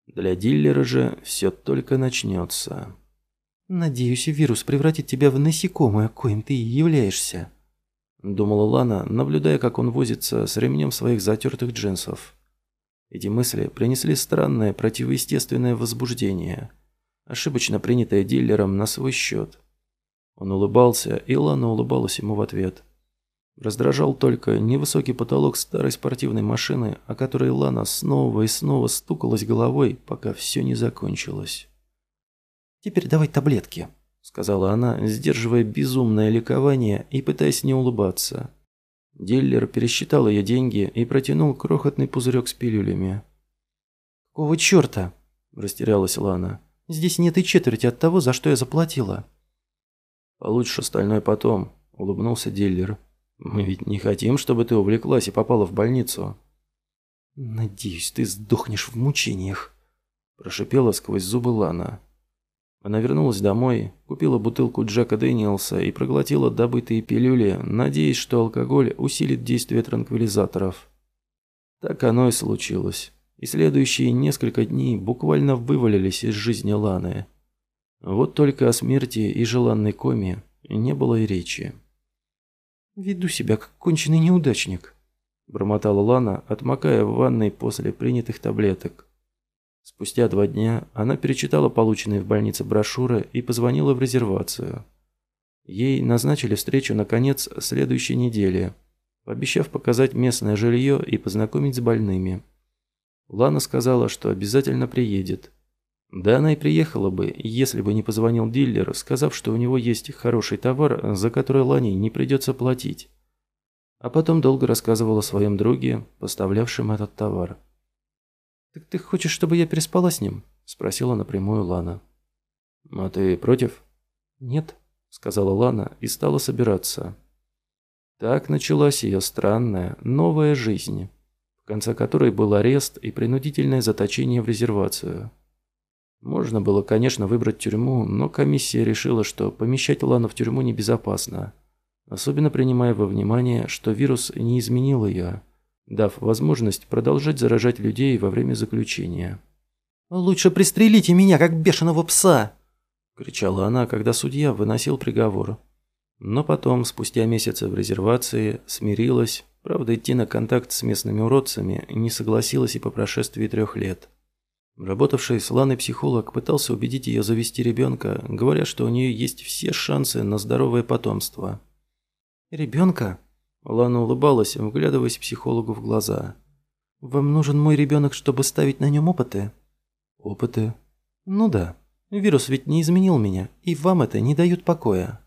Для диллера же все только начнется. «Надеюсь, вирус превратит тебя в насекомое, коим ты и являешься», Думала Лана, наблюдая, как он возится с ремнем своих затертых джинсов. Эти мысли принесли странное, противоестественное возбуждение, ошибочно принятое дилером на свой счет. Он улыбался, и Лана улыбалась ему в ответ. Раздражал только невысокий потолок старой спортивной машины, о которой Лана снова и снова стукалась головой, пока все не закончилось. «Теперь давай таблетки», сказала она, сдерживая безумное ликование и пытаясь не улыбаться. Диллер пересчитал ее деньги и протянул крохотный пузырек с пилюлями. «Какого черта?» – растерялась Лана. Здесь нет и четверти от того, за что я заплатила». «Получишь остальное потом», – улыбнулся дилер. «Мы ведь не хотим, чтобы ты увлеклась и попала в больницу». «Надеюсь, ты сдохнешь в мучениях», – прошипела сквозь зубы Лана. Она вернулась домой, купила бутылку Джека Дэниелса и проглотила добытые пилюли, надеясь, что алкоголь усилит действие транквилизаторов. Так оно и случилось. И следующие несколько дней буквально вывалились из жизни Ланы. Вот только о смерти и желанной коме не было и речи. «Веду себя как конченый неудачник», – бормотала Лана, отмокая в ванной после принятых таблеток. Спустя два дня она перечитала полученные в больнице брошюры и позвонила в резервацию. Ей назначили встречу на конец следующей недели, пообещав показать местное жилье и познакомить с больными. Лана сказала, что обязательно приедет. Да она и приехала бы, если бы не позвонил дилер, сказав, что у него есть хороший товар, за который Лане не придется платить. А потом долго рассказывала о своем друге, поставлявшем этот товар. «Так ты хочешь, чтобы я переспала с ним?» – спросила напрямую Лана. «А ты против?» «Нет», – сказала Лана и стала собираться. Так началась ее странная, новая жизнь, в конце которой был арест и принудительное заточение в резервацию. Можно было, конечно, выбрать тюрьму, но комиссия решила, что помещать Лану в тюрьму небезопасно, особенно принимая во внимание, что вирус не изменил ее – дав возможность продолжать заражать людей во время заключения. «Лучше пристрелите меня, как бешеного пса!» – кричала она, когда судья выносил приговор. Но потом, спустя месяцы в резервации, смирилась, правда идти на контакт с местными уродцами не согласилась и по прошествии трех лет. Работавший с Ланой психолог пытался убедить ее завести ребенка, говоря, что у нее есть все шансы на здоровое потомство. «Ребенка?» Лана улыбалась, вглядываясь психологу в глаза. «Вам нужен мой ребенок, чтобы ставить на нем опыты?» «Опыты?» «Ну да. Вирус ведь не изменил меня, и вам это не дает покоя».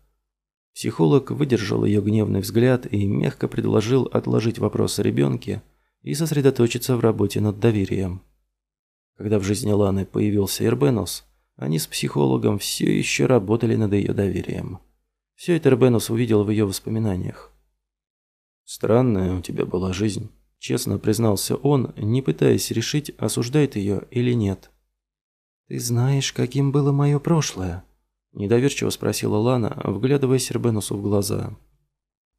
Психолог выдержал ее гневный взгляд и мягко предложил отложить вопрос о ребенке и сосредоточиться в работе над доверием. Когда в жизни Ланы появился Эрбенус, они с психологом все еще работали над ее доверием. Все это Эрбенус увидел в ее воспоминаниях. «Странная у тебя была жизнь», – честно признался он, не пытаясь решить, осуждает ее или нет. «Ты знаешь, каким было мое прошлое?» – недоверчиво спросила Лана, вглядываясь Сербенусу в глаза.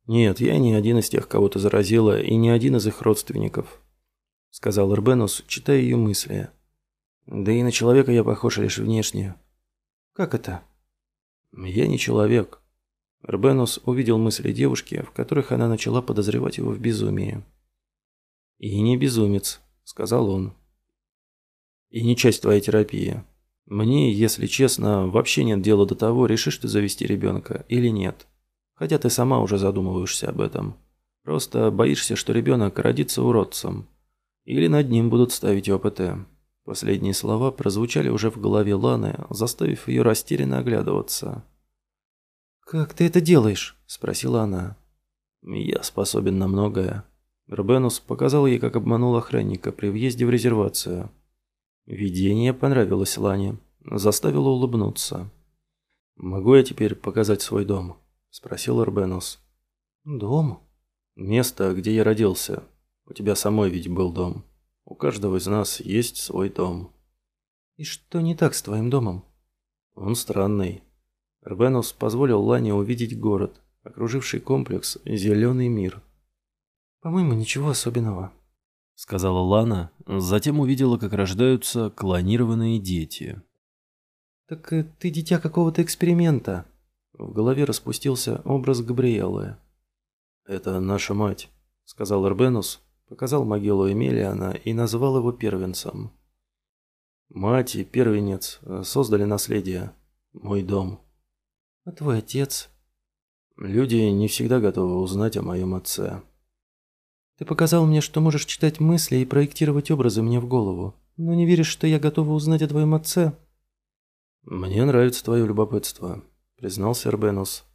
«Нет, я не один из тех, кого ты заразила, и не один из их родственников», – сказал Эрбенус, читая ее мысли. «Да и на человека я похож лишь внешне». «Как это?» «Я не человек. Рбенус увидел мысли девушки, в которых она начала подозревать его в безумии. «И не безумец», — сказал он. «И не часть твоей терапии. Мне, если честно, вообще нет дела до того, решишь ты завести ребенка или нет. Хотя ты сама уже задумываешься об этом. Просто боишься, что ребенок родится уродцем. Или над ним будут ставить ОПТ». Последние слова прозвучали уже в голове Ланы, заставив ее растерянно оглядываться. «Как ты это делаешь?» – спросила она. «Я способен на многое». Рубенус показал ей, как обманул охранника при въезде в резервацию. Видение понравилось Лане, заставило улыбнуться. «Могу я теперь показать свой дом?» – спросил Арбенус. «Дом?» «Место, где я родился. У тебя самой ведь был дом. У каждого из нас есть свой дом». «И что не так с твоим домом?» «Он странный. Рвенус позволил Лане увидеть город, окруживший комплекс «Зеленый мир». «По-моему, ничего особенного», — сказала Лана, затем увидела, как рождаются клонированные дети. «Так э, ты дитя какого-то эксперимента». В голове распустился образ Габриэлы. «Это наша мать», — сказал Эрбенус, показал могилу Эмилиана и назвал его первенцем. «Мать и первенец создали наследие. Мой дом». А твой отец? Люди не всегда готовы узнать о моем отце. Ты показал мне, что можешь читать мысли и проектировать образы мне в голову, но не веришь, что я готова узнать о твоем отце? Мне нравится твое любопытство, признался Эрбенус.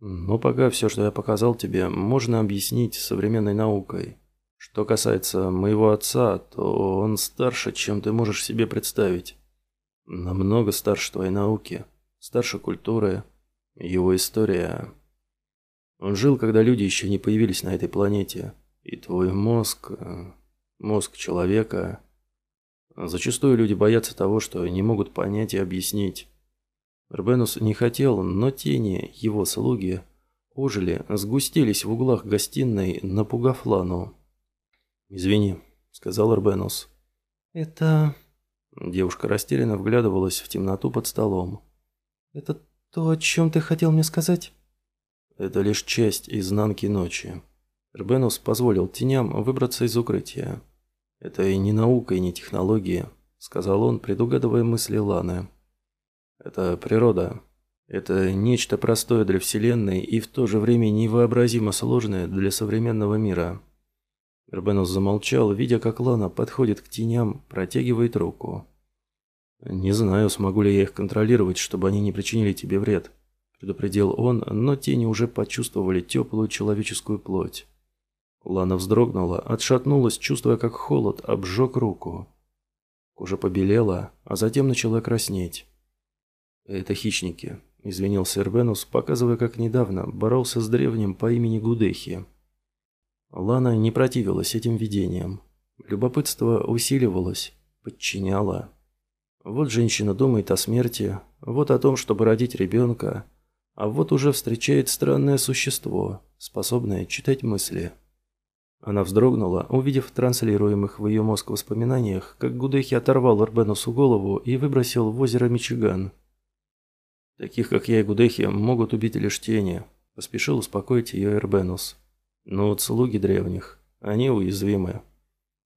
Но пока все, что я показал тебе, можно объяснить современной наукой. Что касается моего отца, то он старше, чем ты можешь себе представить. намного старше твоей науки, старше культуры, его история. Он жил, когда люди еще не появились на этой планете, и твой мозг, э, мозг человека... Зачастую люди боятся того, что не могут понять и объяснить. Рбенус не хотел, но тени, его слуги, ожили, сгустились в углах гостиной, напугав Лану. «Извини», — сказал Рбенус. «Это...» Девушка растерянно вглядывалась в темноту под столом. «Это то, о чем ты хотел мне сказать?» «Это лишь часть изнанки ночи». Рбенус позволил теням выбраться из укрытия. «Это и не наука, и не технология», — сказал он, предугадывая мысли Ланы. «Это природа. Это нечто простое для Вселенной и в то же время невообразимо сложное для современного мира». Рбенус замолчал, видя, как Лана подходит к теням, протягивает руку. «Не знаю, смогу ли я их контролировать, чтобы они не причинили тебе вред», – предупредил он, но тени уже почувствовали теплую человеческую плоть. Лана вздрогнула, отшатнулась, чувствуя, как холод обжег руку. Кожа побелела, а затем начала краснеть. «Это хищники», – извинился Эрбенус, показывая, как недавно боролся с древним по имени Гудехи. Лана не противилась этим видениям. Любопытство усиливалось, подчиняло. Вот женщина думает о смерти, вот о том, чтобы родить ребенка, а вот уже встречает странное существо, способное читать мысли. Она вздрогнула, увидев транслируемых в ее мозг воспоминаниях, как Гудехи оторвал Арбенусу голову и выбросил в озеро Мичиган. «Таких, как я и Гудехи, могут убить лишь тени», – поспешил успокоить ее Эрбенус. «Но вот слуги древних, они уязвимы».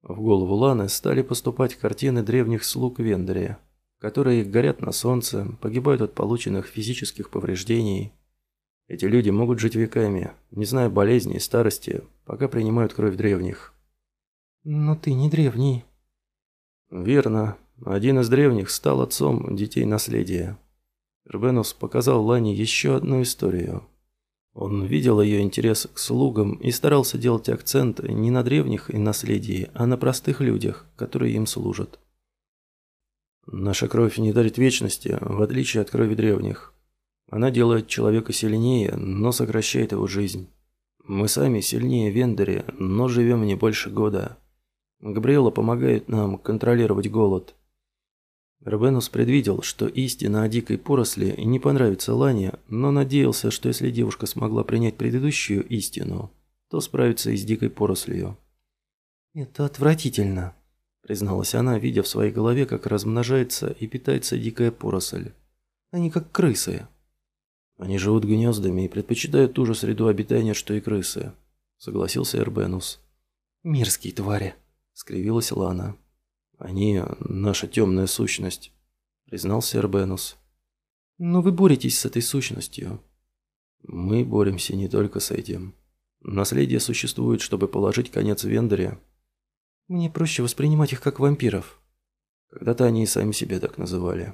В голову Ланы стали поступать картины древних слуг Вендерия, которые горят на солнце, погибают от полученных физических повреждений, эти люди могут жить веками, не зная болезней и старости, пока принимают кровь древних. Но ты не древний. Верно. Один из древних стал отцом детей наследия. Рбенус показал Лане еще одну историю. Он видел ее интерес к слугам и старался делать акцент не на древних и наследии, а на простых людях, которые им служат. Наша кровь не дарит вечности, в отличие от крови древних. Она делает человека сильнее, но сокращает его жизнь. Мы сами сильнее Вендери, но живем не больше года. Габриэла помогает нам контролировать голод. Рабенус предвидел, что истина о дикой поросли не понравится Лане, но надеялся, что если девушка смогла принять предыдущую истину, то справится и с дикой порослью. «Это отвратительно», – призналась она, видя в своей голове, как размножается и питается дикая поросль. «Они как крысы». Они живут гнездами и предпочитают ту же среду обитания, что и крысы», — согласился Эрбенус. «Мерзкие твари», — скривилась Лана. «Они — наша темная сущность», — признался Эрбенус. «Но вы боретесь с этой сущностью». «Мы боремся не только с этим. Наследие существует, чтобы положить конец Вендоре». «Мне проще воспринимать их как вампиров». Когда-то они и сами себя так называли.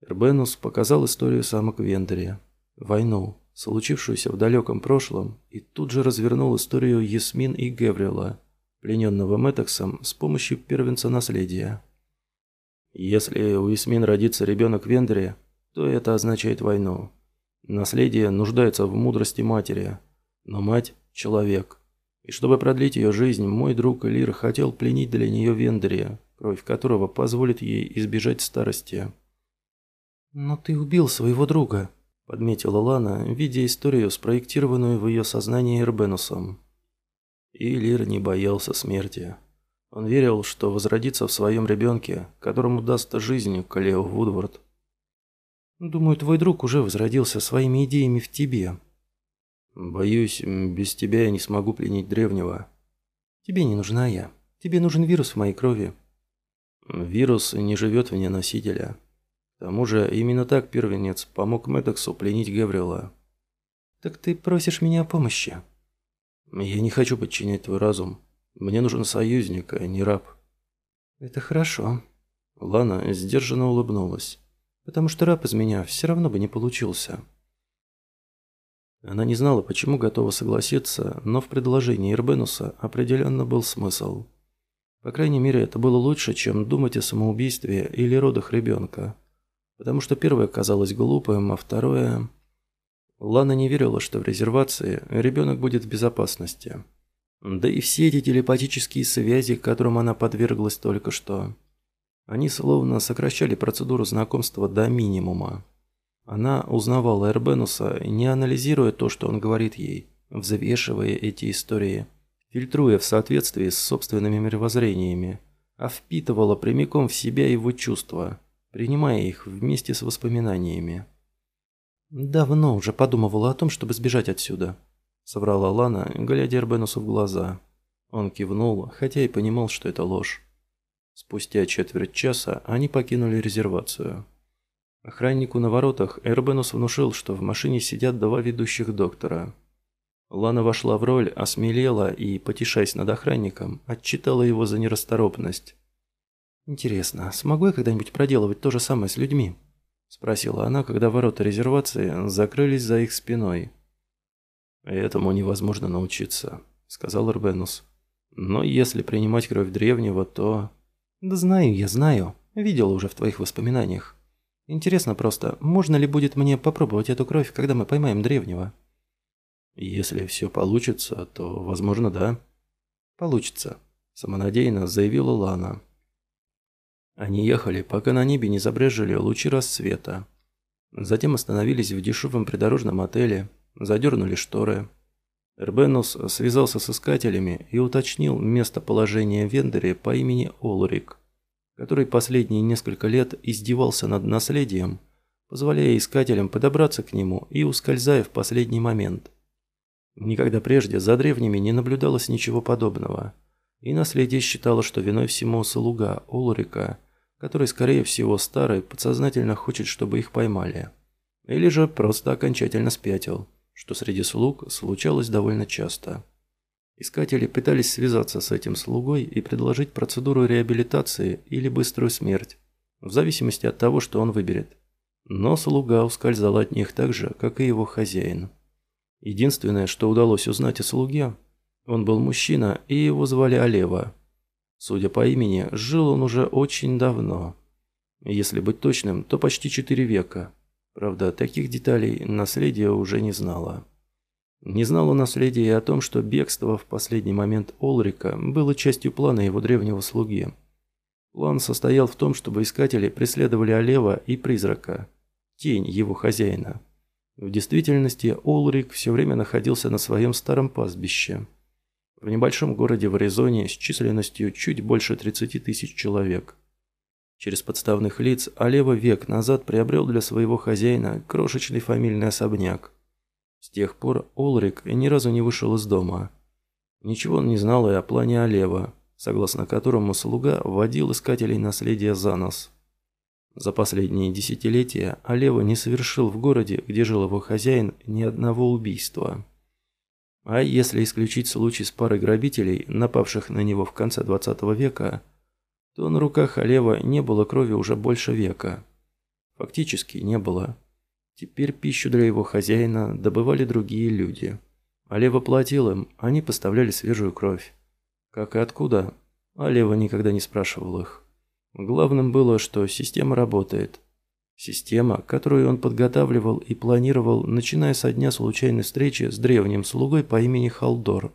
Эрбенус показал историю самок Вендоре. Войну, случившуюся в далеком прошлом, и тут же развернул историю Ясмин и Геврила, плененного Мэтоксом с помощью первенца наследия. Если у Ясмин родится ребенок в Вендере, то это означает войну. Наследие нуждается в мудрости матери, но мать – человек. И чтобы продлить ее жизнь, мой друг Лир хотел пленить для нее Вендерия, кровь которого позволит ей избежать старости. «Но ты убил своего друга», – подметила Лана, видя историю, спроектированную в ее сознании Эрбенусом. И Лир не боялся смерти. Он верил, что возродится в своем ребенке, которому даст жизнь Калео Вудвард. «Думаю, твой друг уже возродился своими идеями в тебе». «Боюсь, без тебя я не смогу пленить древнего». «Тебе не нужна я. Тебе нужен вирус в моей крови». «Вирус не живет вне носителя». К тому же, именно так первенец помог Мэддоксу пленить Гаврила. «Так ты просишь меня о помощи?» «Я не хочу подчинять твой разум. Мне нужен союзник, а не раб». «Это хорошо». Лана сдержанно улыбнулась. «Потому что раб из меня все равно бы не получился». Она не знала, почему готова согласиться, но в предложении Ирбенуса определенно был смысл. По крайней мере, это было лучше, чем думать о самоубийстве или родах ребенка. Потому что первое казалось глупым, а второе... Лана не верила, что в резервации ребенок будет в безопасности. Да и все эти телепатические связи, которым она подверглась только что, они словно сокращали процедуру знакомства до минимума. Она узнавала Эрбенуса, не анализируя то, что он говорит ей, взвешивая эти истории, фильтруя в соответствии с собственными мировоззрениями, а впитывала прямиком в себя его чувства, принимая их вместе с воспоминаниями. «Давно уже подумывала о том, чтобы сбежать отсюда», — соврала Лана, глядя Эрбенусу в глаза. Он кивнул, хотя и понимал, что это ложь. Спустя четверть часа они покинули резервацию. Охраннику на воротах Эрбенус внушил, что в машине сидят два ведущих доктора. Лана вошла в роль, осмелела и, потешаясь над охранником, отчитала его за нерасторопность. «Интересно, смогу я когда-нибудь проделывать то же самое с людьми?» – спросила она, когда ворота резервации закрылись за их спиной. «Этому невозможно научиться», – сказал Эрбенус. «Но если принимать кровь древнего, то...» «Да знаю я, знаю. Видела уже в твоих воспоминаниях. Интересно просто, можно ли будет мне попробовать эту кровь, когда мы поймаем древнего?» «Если все получится, то, возможно, да». «Получится», – самонадеянно заявила Лана. Они ехали, пока на небе не забрежили лучи рассвета. Затем остановились в дешевом придорожном отеле, задернули шторы. Эрбенус связался с искателями и уточнил местоположение Вендере по имени Олрик, который последние несколько лет издевался над наследием, позволяя искателям подобраться к нему и ускользая в последний момент. Никогда прежде за древними не наблюдалось ничего подобного, и наследие считало, что виной всему слуга Олрика, который, скорее всего, старый, подсознательно хочет, чтобы их поймали. Или же просто окончательно спятил – что среди слуг случалось довольно часто. Искатели пытались связаться с этим слугой и предложить процедуру реабилитации или быструю смерть, в зависимости от того, что он выберет. Но слуга ускользал от них так же, как и его хозяин. Единственное, что удалось узнать о слуге, он был мужчина, и его звали Алева. Судя по имени, жил он уже очень давно. Если быть точным, то почти четыре века – Правда, таких деталей наследие уже не знала. Не знала наследие и о том, что бегство в последний момент Олрика было частью плана его древнего слуги. План состоял в том, чтобы искатели преследовали Олева и Призрака, тень его хозяина. В действительности Олрик все время находился на своем старом пастбище. В небольшом городе в Аризоне с численностью чуть больше 30 тысяч человек – Через подставных лиц Алева век назад приобрел для своего хозяина крошечный фамильный особняк. С тех пор Олрик ни разу не вышел из дома. Ничего он не знал и о плане Алева, согласно которому слуга вводил искателей наследия за нос. За последние десятилетия Алева не совершил в городе, где жил его хозяин, ни одного убийства. А если исключить случай с парой грабителей, напавших на него в конце 20 века – то на руках Олева не было крови уже больше века. Фактически не было. Теперь пищу для его хозяина добывали другие люди. Олева платил им, они поставляли свежую кровь. Как и откуда, Олева никогда не спрашивал их. Главным было, что система работает. Система, которую он подготавливал и планировал, начиная со дня случайной встречи с древним слугой по имени Халдор.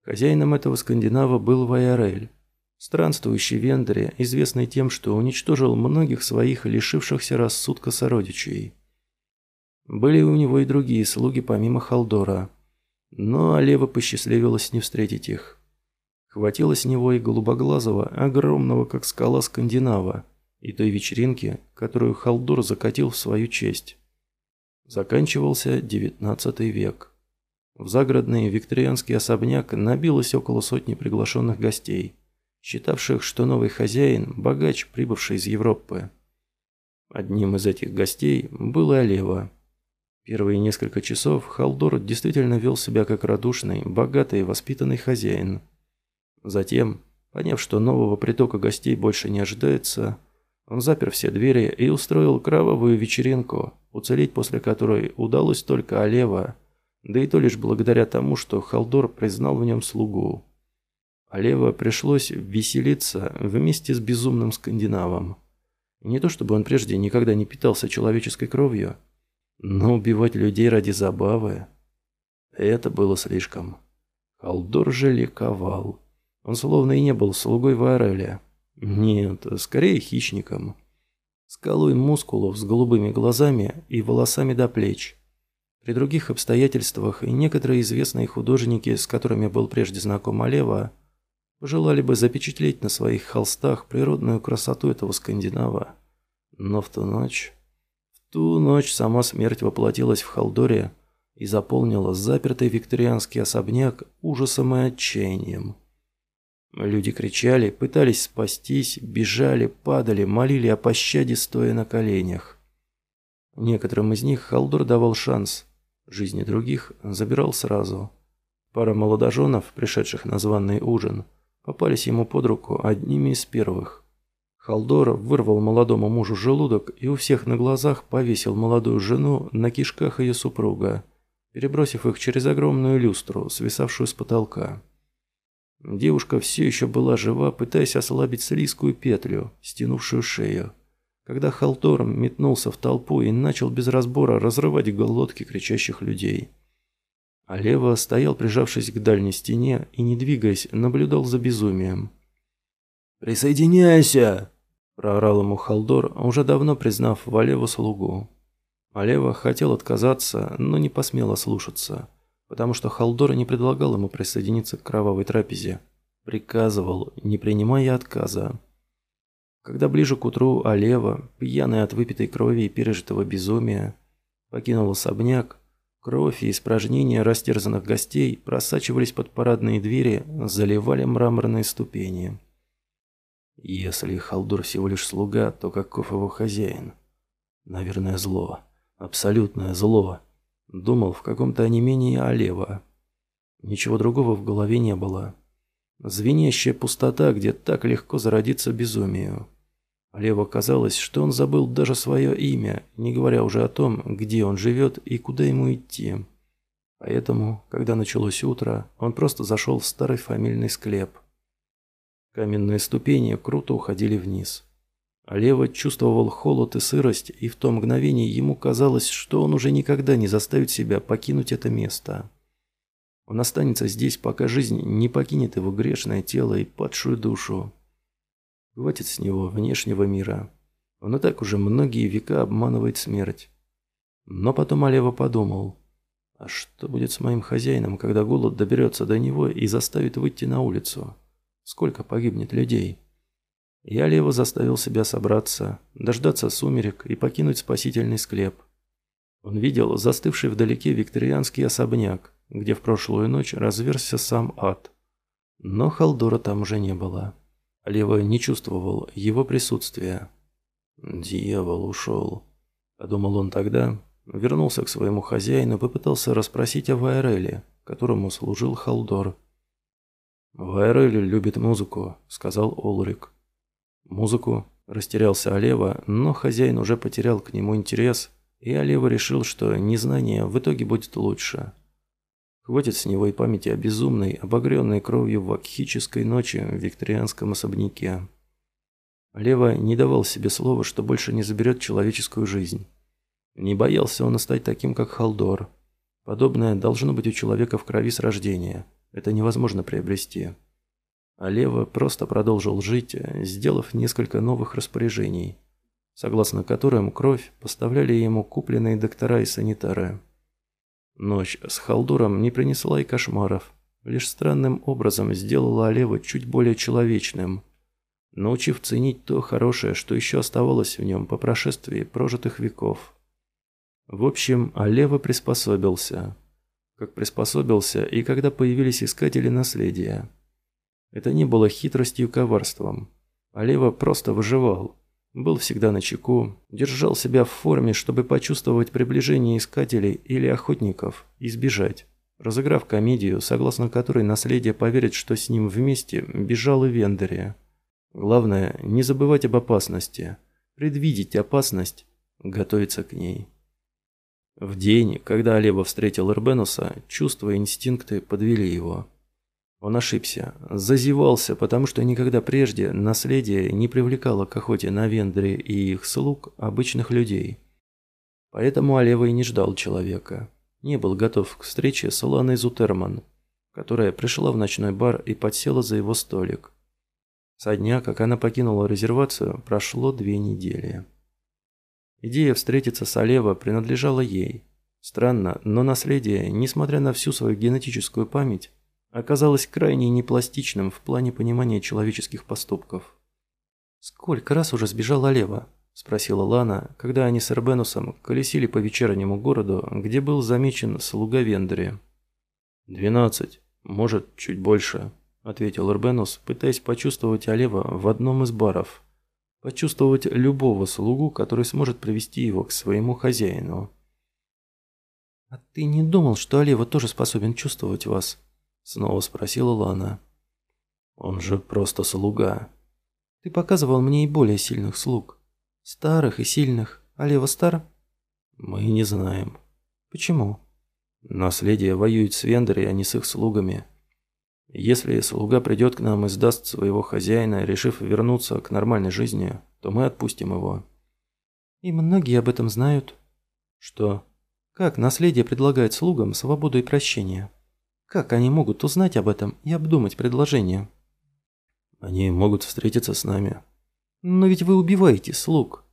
Хозяином этого скандинава был Вайарель. Странствующий Вендере, известный тем, что уничтожил многих своих лишившихся рассудка сородичей. Были у него и другие слуги помимо Халдора, но Алева посчастливилось не встретить их. Хватило с него и голубоглазого, огромного как скала скандинава, и той вечеринки, которую Халдор закатил в свою честь. Заканчивался девятнадцатый век. В загородный викторианский особняк набилось около сотни приглашенных гостей – считавших, что новый хозяин – богач, прибывший из Европы. Одним из этих гостей был и Олева. Первые несколько часов Халдор действительно вел себя как радушный, богатый и воспитанный хозяин. Затем, поняв, что нового притока гостей больше не ожидается, он запер все двери и устроил кровавую вечеринку, уцелеть после которой удалось только Олева, да и то лишь благодаря тому, что Халдор признал в нем слугу. а Лево пришлось веселиться вместе с безумным скандинавом. Не то чтобы он прежде никогда не питался человеческой кровью, но убивать людей ради забавы – это было слишком. Халдор же ликовал. Он словно и не был слугой Вареля. Нет, скорее хищником. Скалой мускулов с голубыми глазами и волосами до плеч. При других обстоятельствах и некоторые известные художники, с которыми был прежде знаком Алева, пожелали бы запечатлеть на своих холстах природную красоту этого скандинава. Но в ту ночь... В ту ночь сама смерть воплотилась в Халдоре и заполнила запертый викторианский особняк ужасом и отчаянием. Люди кричали, пытались спастись, бежали, падали, молили о пощаде, стоя на коленях. Некоторым из них Халдор давал шанс, жизни других забирал сразу. Пара молодоженов, пришедших на званный ужин, попались ему под руку одними из первых. Халдор вырвал молодому мужу желудок и у всех на глазах повесил молодую жену на кишках ее супруга, перебросив их через огромную люстру, свисавшую с потолка. Девушка все еще была жива, пытаясь ослабить слизкую петлю, стянувшую шею. Когда Халдор метнулся в толпу и начал без разбора разрывать глотки кричащих людей – а Лева стоял, прижавшись к дальней стене и, не двигаясь, наблюдал за безумием. «Присоединяйся!» – проорал ему Халдор, уже давно признав Валеву слугу. Алева хотел отказаться, но не посмел ослушаться, потому что Халдор не предлагал ему присоединиться к кровавой трапезе. Приказывал, не принимая отказа. Когда ближе к утру Алева, пьяный от выпитой крови и пережитого безумия, покинул особняк, Кровь и испражнения растерзанных гостей просачивались под парадные двери, заливали мраморные ступени. Если Халдур всего лишь слуга, то каков его хозяин? Наверное, зло. Абсолютное зло. Думал в каком-то онемении Алева. Ничего другого в голове не было. Звенящая пустота, где так легко зародиться безумию. Леву казалось, что он забыл даже свое имя, не говоря уже о том, где он живет и куда ему идти. Поэтому, когда началось утро, он просто зашел в старый фамильный склеп. Каменные ступени круто уходили вниз. Лева чувствовал холод и сырость, и в то мгновение ему казалось, что он уже никогда не заставит себя покинуть это место. Он останется здесь, пока жизнь не покинет его грешное тело и падшую душу. Хватит с него внешнего мира. Он и так уже многие века обманывает смерть. Но потом Алева подумал, а что будет с моим хозяином, когда голод доберется до него и заставит выйти на улицу? Сколько погибнет людей? И Алева заставил себя собраться, дождаться сумерек и покинуть спасительный склеп. Он видел застывший вдалеке викторианский особняк, где в прошлую ночь разверзся сам ад. Но Халдора там уже не было. Лева не чувствовал его присутствия. «Дьявол ушел», – подумал он тогда, вернулся к своему хозяину и попытался расспросить о Вайреле, которому служил Халдор. «Вайрель любит музыку», – сказал Олрик. «Музыку?» – растерялся Олева, но хозяин уже потерял к нему интерес, и Олева решил, что незнание в итоге будет лучше. Хватит с него и памяти о безумной, обогренной кровью вакхической ночи в викторианском особняке. Лева не давал себе слова, что больше не заберет человеческую жизнь. Не боялся он стать таким, как Халдор. Подобное должно быть у человека в крови с рождения. Это невозможно приобрести. А Лева просто продолжил жить, сделав несколько новых распоряжений, согласно которым кровь поставляли ему купленные доктора и санитары. Ночь с Халдуром не принесла и кошмаров, лишь странным образом сделала Олева чуть более человечным, научив ценить то хорошее, что еще оставалось в нем по прошествии прожитых веков. В общем, Олева приспособился. Как приспособился и когда появились искатели наследия. Это не было хитростью и коварством. Олева просто выживал. Был всегда на чеку, держал себя в форме, чтобы почувствовать приближение искателей или охотников и сбежать. Разыграв комедию, согласно которой наследие поверит, что с ним вместе бежал и Вендерия. Главное, не забывать об опасности, предвидеть опасность, готовиться к ней. В день, когда Алеба встретил Эрбенуса, чувства и инстинкты подвели его. Он ошибся, зазевался, потому что никогда прежде наследие не привлекало к охоте на вендре и их слуг обычных людей. Поэтому Алева и не ждал человека. Не был готов к встрече с Ланой Зутерман, которая пришла в ночной бар и подсела за его столик. Со дня, как она покинула резервацию, прошло две недели. Идея встретиться с Алева принадлежала ей. Странно, но наследие, несмотря на всю свою генетическую память, оказалось крайне непластичным в плане понимания человеческих поступков. «Сколько раз уже сбежала Лева?» – спросила Лана, когда они с Эрбенусом колесили по вечернему городу, где был замечен слуга Вендери. «Двенадцать, может, чуть больше», – ответил Эрбенус, пытаясь почувствовать Алева в одном из баров. Почувствовать любого слугу, который сможет привести его к своему хозяину. «А ты не думал, что Алева тоже способен чувствовать вас?» Снова спросила Лана. Он же просто слуга. Ты показывал мне и более сильных слуг. Старых и сильных. А Лева стар? Мы не знаем. Почему? Наследие воюет с Вендери, а не с их слугами. Если слуга придет к нам и сдаст своего хозяина, решив вернуться к нормальной жизни, то мы отпустим его. И многие об этом знают. Что? Как наследие предлагает слугам свободу и прощение? Как они могут узнать об этом и обдумать предложение? Они могут встретиться с нами. Но ведь вы убиваете слуг.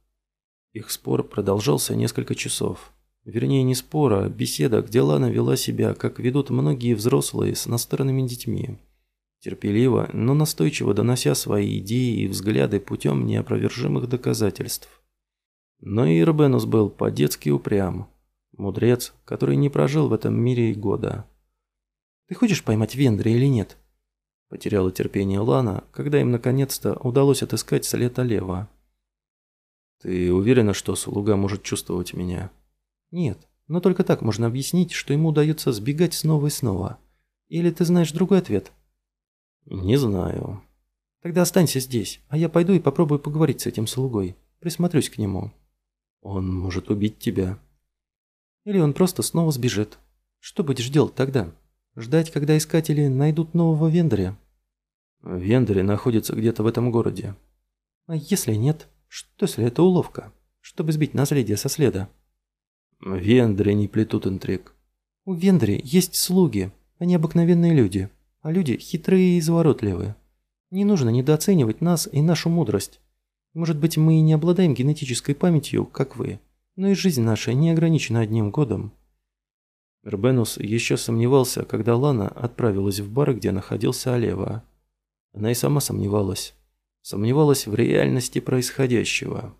Их спор продолжался несколько часов. Вернее, не спор, а беседа, где Лана вела себя, как ведут многие взрослые с настырными детьми. Терпеливо, но настойчиво донося свои идеи и взгляды путем неопровержимых доказательств. Но и Ирбенус был по-детски упрям. Мудрец, который не прожил в этом мире и года. Ты хочешь поймать Вендри или нет?» Потеряла терпение Лана, когда им наконец-то удалось отыскать след Олева. «Ты уверена, что слуга может чувствовать меня?» «Нет, но только так можно объяснить, что ему удается сбегать снова и снова. Или ты знаешь другой ответ?» «Не знаю». «Тогда останься здесь, а я пойду и попробую поговорить с этим слугой. Присмотрюсь к нему». «Он может убить тебя». «Или он просто снова сбежит. Что будешь делать тогда?» Ждать, когда искатели найдут нового вендоря? Вендори находится где-то в этом городе. А если нет? Что если это уловка? Чтобы сбить наследие со следа? Вендори не плетут интриг. У Вендори есть слуги, они обыкновенные люди. А люди хитрые и изворотливые. Не нужно недооценивать нас и нашу мудрость. Может быть, мы и не обладаем генетической памятью, как вы, но и жизнь наша не ограничена одним годом. Рбенус еще сомневался, когда Лана отправилась в бар, где находился Олева. Она и сама сомневалась. Сомневалась в реальности происходящего.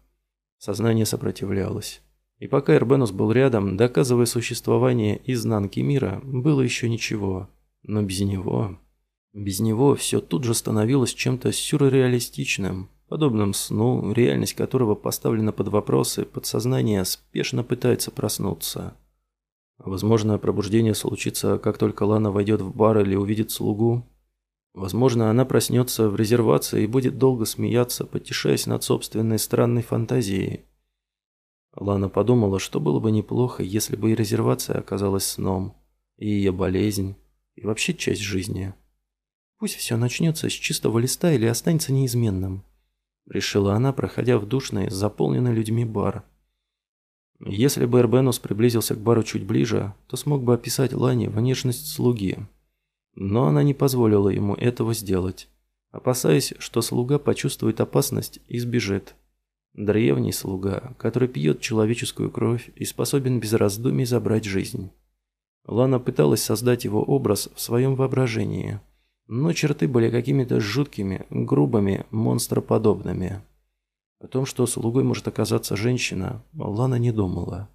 Сознание сопротивлялось. И пока Эрбенус был рядом, доказывая существование изнанки мира, было еще ничего. Но без него... Без него все тут же становилось чем-то сюрреалистичным, подобным сну, реальность которого поставлена под вопросы, подсознание спешно пытается проснуться. Возможно, пробуждение случится, как только Лана войдет в бар или увидит слугу. Возможно, она проснется в резервации и будет долго смеяться, потешаясь над собственной странной фантазией. Лана подумала, что было бы неплохо, если бы и резервация оказалась сном, и ее болезнь, и вообще часть жизни. Пусть все начнется с чистого листа или останется неизменным, решила она, проходя в душный, заполненный людьми бар. Если бы Эрбенус приблизился к бару чуть ближе, то смог бы описать Лане внешность слуги. Но она не позволила ему этого сделать, опасаясь, что слуга почувствует опасность и сбежит. Древний слуга, который пьет человеческую кровь и способен без раздумий забрать жизнь. Лана пыталась создать его образ в своем воображении, но черты были какими-то жуткими, грубыми, монстроподобными. О том, что слугой может оказаться женщина, Лана не думала.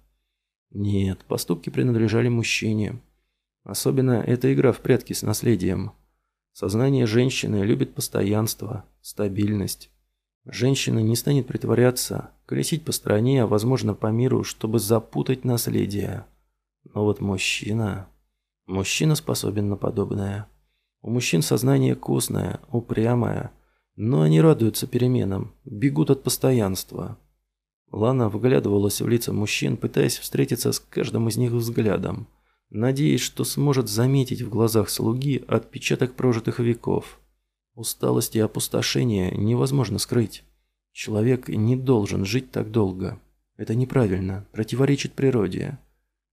Нет, поступки принадлежали мужчине. Особенно эта игра в прятки с наследием. Сознание женщины любит постоянство, стабильность. Женщина не станет притворяться, колесить по стране, а возможно по миру, чтобы запутать наследие. Но вот мужчина... Мужчина способен на подобное. У мужчин сознание костное, упрямое – но они радуются переменам, бегут от постоянства. Лана вглядывалась в лица мужчин, пытаясь встретиться с каждым из них взглядом. надеясь, что сможет заметить в глазах слуги отпечаток прожитых веков. Усталость и опустошение невозможно скрыть. Человек не должен жить так долго. Это неправильно, противоречит природе.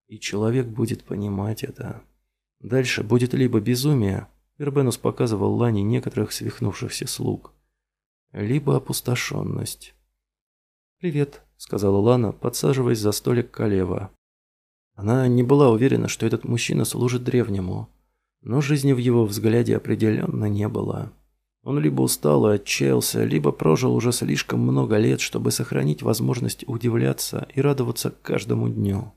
И человек будет понимать это. Дальше будет либо безумие, Ирбенус показывал Лане некоторых свихнувшихся слуг, либо опустошенность. «Привет», — сказала Лана, подсаживаясь за столик Калева. Она не была уверена, что этот мужчина служит древнему, но жизни в его взгляде определенно не было. Он либо устал и отчаялся, либо прожил уже слишком много лет, чтобы сохранить возможность удивляться и радоваться каждому дню.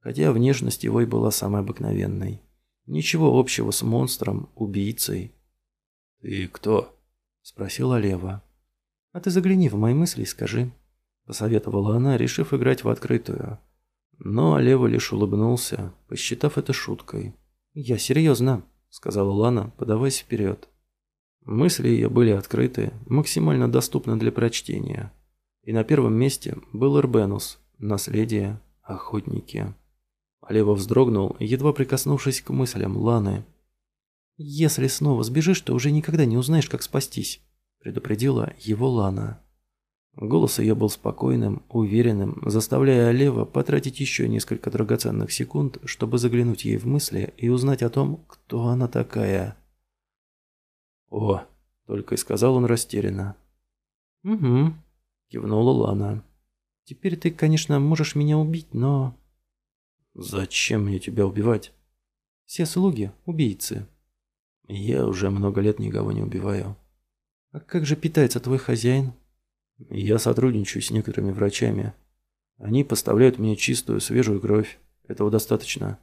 Хотя внешность его и была самой обыкновенной. Ничего общего с монстром, убийцей. «Ты кто?» – спросила Лева. «А ты загляни в мои мысли и скажи», – посоветовала она, решив играть в открытую. Но Лева лишь улыбнулся, посчитав это шуткой. «Я серьезно», – сказала Лана, подаваясь вперед. Мысли ее были открыты, максимально доступны для прочтения. И на первом месте был Эрбенус, наследие, охотники. Лева вздрогнул, едва прикоснувшись к мыслям Ланы. «Если снова сбежишь, то уже никогда не узнаешь, как спастись», – предупредила его Лана. Голос ее был спокойным, уверенным, заставляя Лева потратить еще несколько драгоценных секунд, чтобы заглянуть ей в мысли и узнать о том, кто она такая. «О!» – только и сказал он растерянно. «Угу», – кивнула Лана. «Теперь ты, конечно, можешь меня убить, но...» «Зачем мне тебя убивать?» «Все слуги – убийцы». «Я уже много лет никого не убиваю». «А как же питается твой хозяин?» Я сотрудничаю с некоторыми врачами. Они поставляют мне чистую, свежую кровь. Этого достаточно.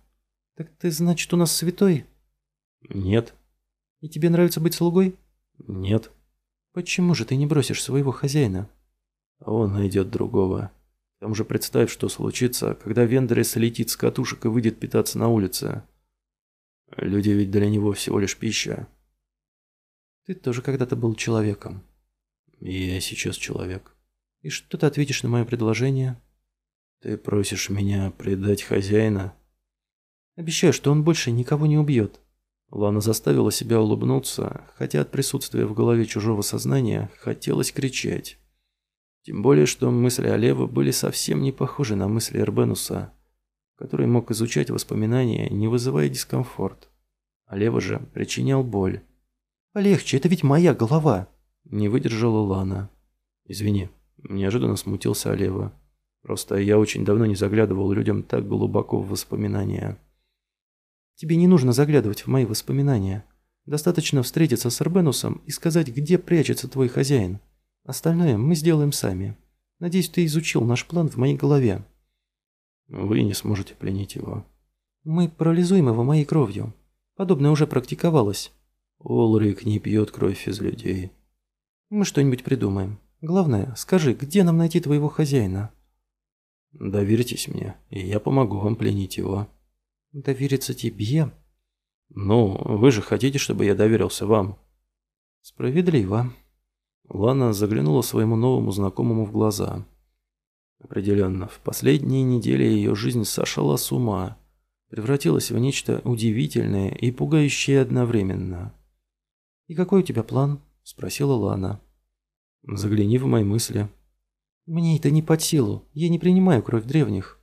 Так ты, значит, у нас святой? Нет. И тебе нравится быть слугой? Нет. Почему же ты не бросишь своего хозяина? Он найдет другого. Тому же представь, что случится, когда Вендерес слетит с катушек и выйдет питаться на улице. Люди ведь для него всего лишь пища. Ты тоже когда-то был человеком. Я сейчас человек. И что ты ответишь на мое предложение? Ты просишь меня предать хозяина? Обещаю, что он больше никого не убьет. Лана заставила себя улыбнуться, хотя от присутствия в голове чужого сознания хотелось кричать. Тем более, что мысли Олева были совсем не похожи на мысли Эрбенуса, который мог изучать воспоминания, не вызывая дискомфорт. Олева же причинял боль. «Полегче, это ведь моя голова!» Не выдержала Лана. «Извини», – неожиданно смутился Олева. «Просто я очень давно не заглядывал людям так глубоко в воспоминания». «Тебе не нужно заглядывать в мои воспоминания. Достаточно встретиться с Арбенусом и сказать, где прячется твой хозяин. Остальное мы сделаем сами. Надеюсь, ты изучил наш план в моей голове». «Вы не сможете пленить его». «Мы парализуем его моей кровью. Подобное уже практиковалось». «Олрик не пьет кровь из людей». Мы что-нибудь придумаем. Главное, скажи, где нам найти твоего хозяина?» «Доверьтесь мне, и я помогу вам пленить его». «Довериться тебе?» «Ну, вы же хотите, чтобы я доверился вам?» «Справедливо». Лана заглянула своему новому знакомому в глаза. Определенно, в последние недели ее жизнь сошла с ума, превратилась в нечто удивительное и пугающее одновременно. «И какой у тебя план?» – спросила Лана. «Загляни в мои мысли». «Мне это не под силу. Я не принимаю кровь древних».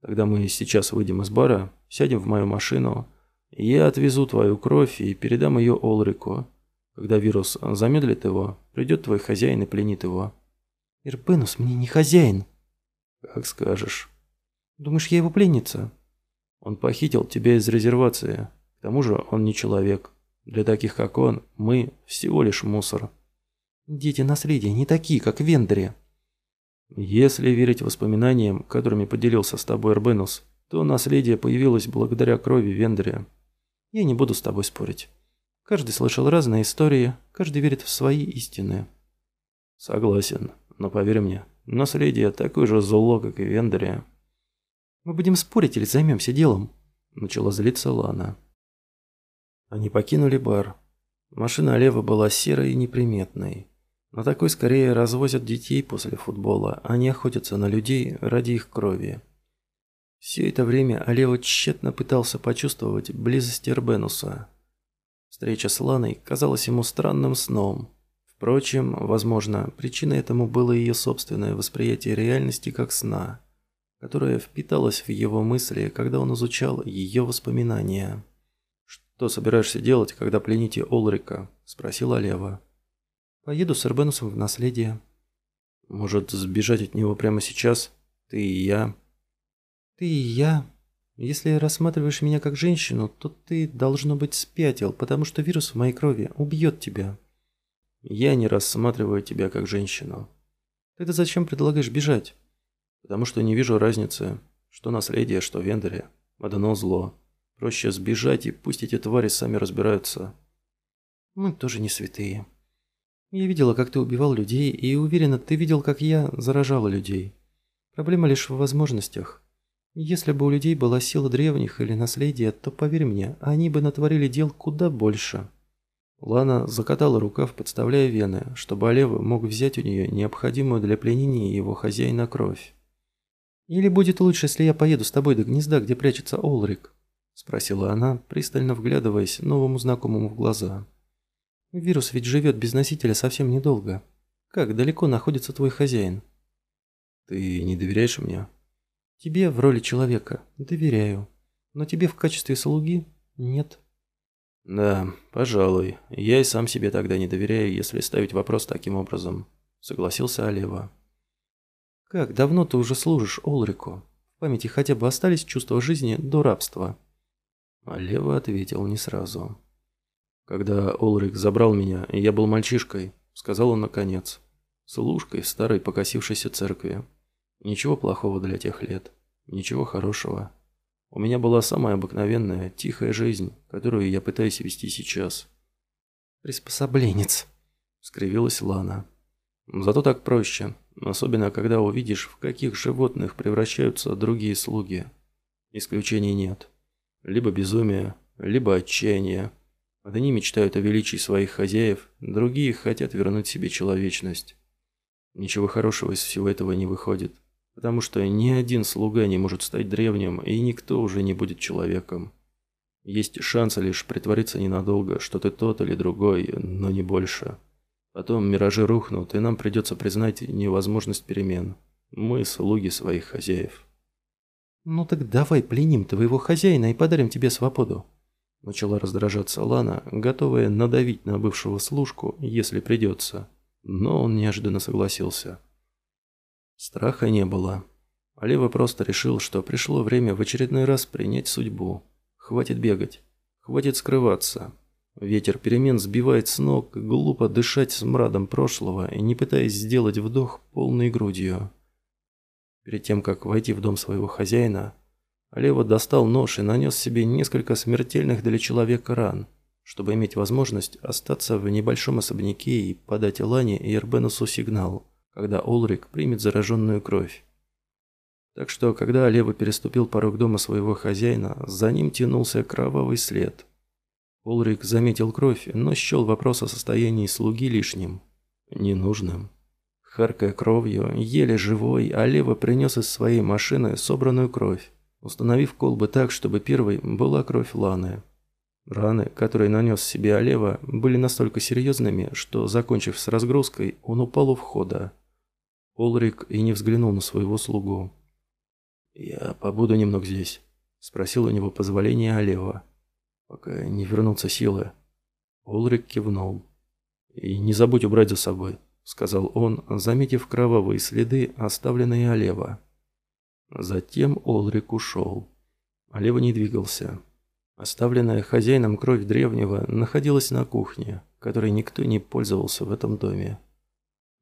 «Тогда мы сейчас выйдем из бара, сядем в мою машину, я отвезу твою кровь и передам ее Олрику. Когда вирус замедлит его, придет твой хозяин и пленит его». «Ирбенус мне не хозяин». «Как скажешь». «Думаешь, я его пленница?» «Он похитил тебя из резервации. К тому же он не человек». Для таких, как он, мы всего лишь мусор. Дети наследия не такие, как в Вендере. Если верить воспоминаниям, которыми поделился с тобой Эрбенус, то наследие появилось благодаря крови Вендерия. Я не буду с тобой спорить. Каждый слышал разные истории, каждый верит в свои истины. Согласен, но поверь мне, наследие такое же зло, как и Вендерия. Мы будем спорить или займемся делом? Начала злиться Лана. Они покинули бар. Машина Олева была серой и неприметной. На такой скорее развозят детей после футбола, а не охотятся на людей ради их крови. Все это время Алева тщетно пытался почувствовать близость Эрбенуса. Встреча с Ланой казалась ему странным сном. Впрочем, возможно, причиной этому было ее собственное восприятие реальности как сна, которое впиталось в его мысли, когда он изучал ее воспоминания. «Что собираешься делать, когда плените Олрика?» – спросила Лева. «Поеду с Эрбенусом в наследие». «Может, сбежать от него прямо сейчас? Ты и я?» «Ты и я?» Если рассматриваешь меня как женщину, то ты, должно быть, спятил, потому что вирус в моей крови убьет тебя. Я не рассматриваю тебя как женщину. Тогда зачем предлагаешь бежать? Потому что не вижу разницы, что наследие, что вендоре. Одно зло. Проще сбежать и пусть эти твари сами разбираются. Мы тоже не святые. Я видела, как ты убивал людей, и уверена, ты видел, как я заражала людей. Проблема лишь в возможностях. Если бы у людей была сила древних или наследие, то, поверь мне, они бы натворили дел куда больше. Лана закатала рукав, подставляя вены, чтобы Олева мог взять у нее необходимую для пленения его хозяина кровь. «Или будет лучше, если я поеду с тобой до гнезда, где прячется Олрик?» – спросила она, пристально вглядываясь новому знакомому в глаза. «Вирус ведь живет без носителя совсем недолго. Как далеко находится твой хозяин?» «Ты не доверяешь мне?» Тебе в роли человека доверяю, но тебе в качестве слуги нет. Да, пожалуй. Я и сам себе тогда не доверяю, если ставить вопрос таким образом. Согласился Алева. Как давно ты уже служишь Олрику? В памяти хотя бы остались чувства жизни до рабства? Алева ответил не сразу. Когда Олрик забрал меня, я был мальчишкой, сказал он наконец. Служкой в старой покосившейся церкви. Ничего плохого для тех лет. Ничего хорошего. У меня была самая обыкновенная, тихая жизнь, которую я пытаюсь вести сейчас. «Приспособленец», — скривилась Лана. «Зато так проще, особенно когда увидишь, в каких животных превращаются другие слуги. Исключений нет. Либо безумие, либо отчаяние. Одни мечтают о величии своих хозяев, другие хотят вернуть себе человечность. Ничего хорошего из всего этого не выходит потому что ни один слуга не может стать древним, и никто уже не будет человеком. Есть шанс лишь притвориться ненадолго, что ты тот или другой, но не больше. Потом миражи рухнут, и нам придется признать невозможность перемен. Мы слуги своих хозяев. «Ну так давай пленим твоего хозяина и подарим тебе свободу», Начала раздражаться Лана, готовая надавить на бывшего служку, если придется. Но он неожиданно согласился. Страха не было. Олева просто решил, что пришло время в очередной раз принять судьбу. Хватит бегать. Хватит скрываться. Ветер перемен сбивает с ног, глупо дышать смрадом прошлого и не пытаясь сделать вдох полной грудью. Перед тем, как войти в дом своего хозяина, Олева достал нож и нанес себе несколько смертельных для человека ран, чтобы иметь возможность остаться в небольшом особняке и подать Лане и Эрбенусу сигнал – когда Олрик примет зараженную кровь. Так что, когда Лева переступил порог дома своего хозяина, за ним тянулся кровавый след. Олрик заметил кровь, но счел вопрос о состоянии слуги лишним, ненужным. Харкая кровью, еле живой, Алева принес из своей машины собранную кровь, установив колбы так, чтобы первой была кровь Ланы. Раны, которые нанес себе Алева, были настолько серьезными, что, закончив с разгрузкой, он упал у входа. Олрик и не взглянул на своего слугу. «Я побуду немного здесь», — спросил у него позволения Алева. «Пока не вернутся силы». Олрик кивнул. «И не забудь убрать за собой», — сказал он, заметив кровавые следы, оставленные Алева. Затем Олрик ушел. Алева не двигался. Оставленная хозяином кровь древнего находилась на кухне, которой никто не пользовался в этом доме.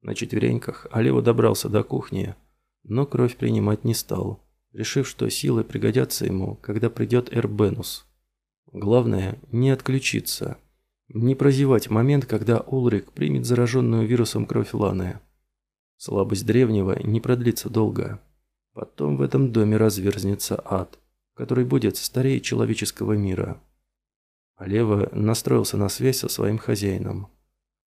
На четвереньках Алева добрался до кухни, но кровь принимать не стал, решив, что силы пригодятся ему, когда придет Эрбенус. Главное – не отключиться, не прозевать момент, когда Улрик примет зараженную вирусом кровь Ланы. Слабость древнего не продлится долго. Потом в этом доме разверзнется ад, который будет старее человеческого мира. Алева настроился на связь со своим хозяином.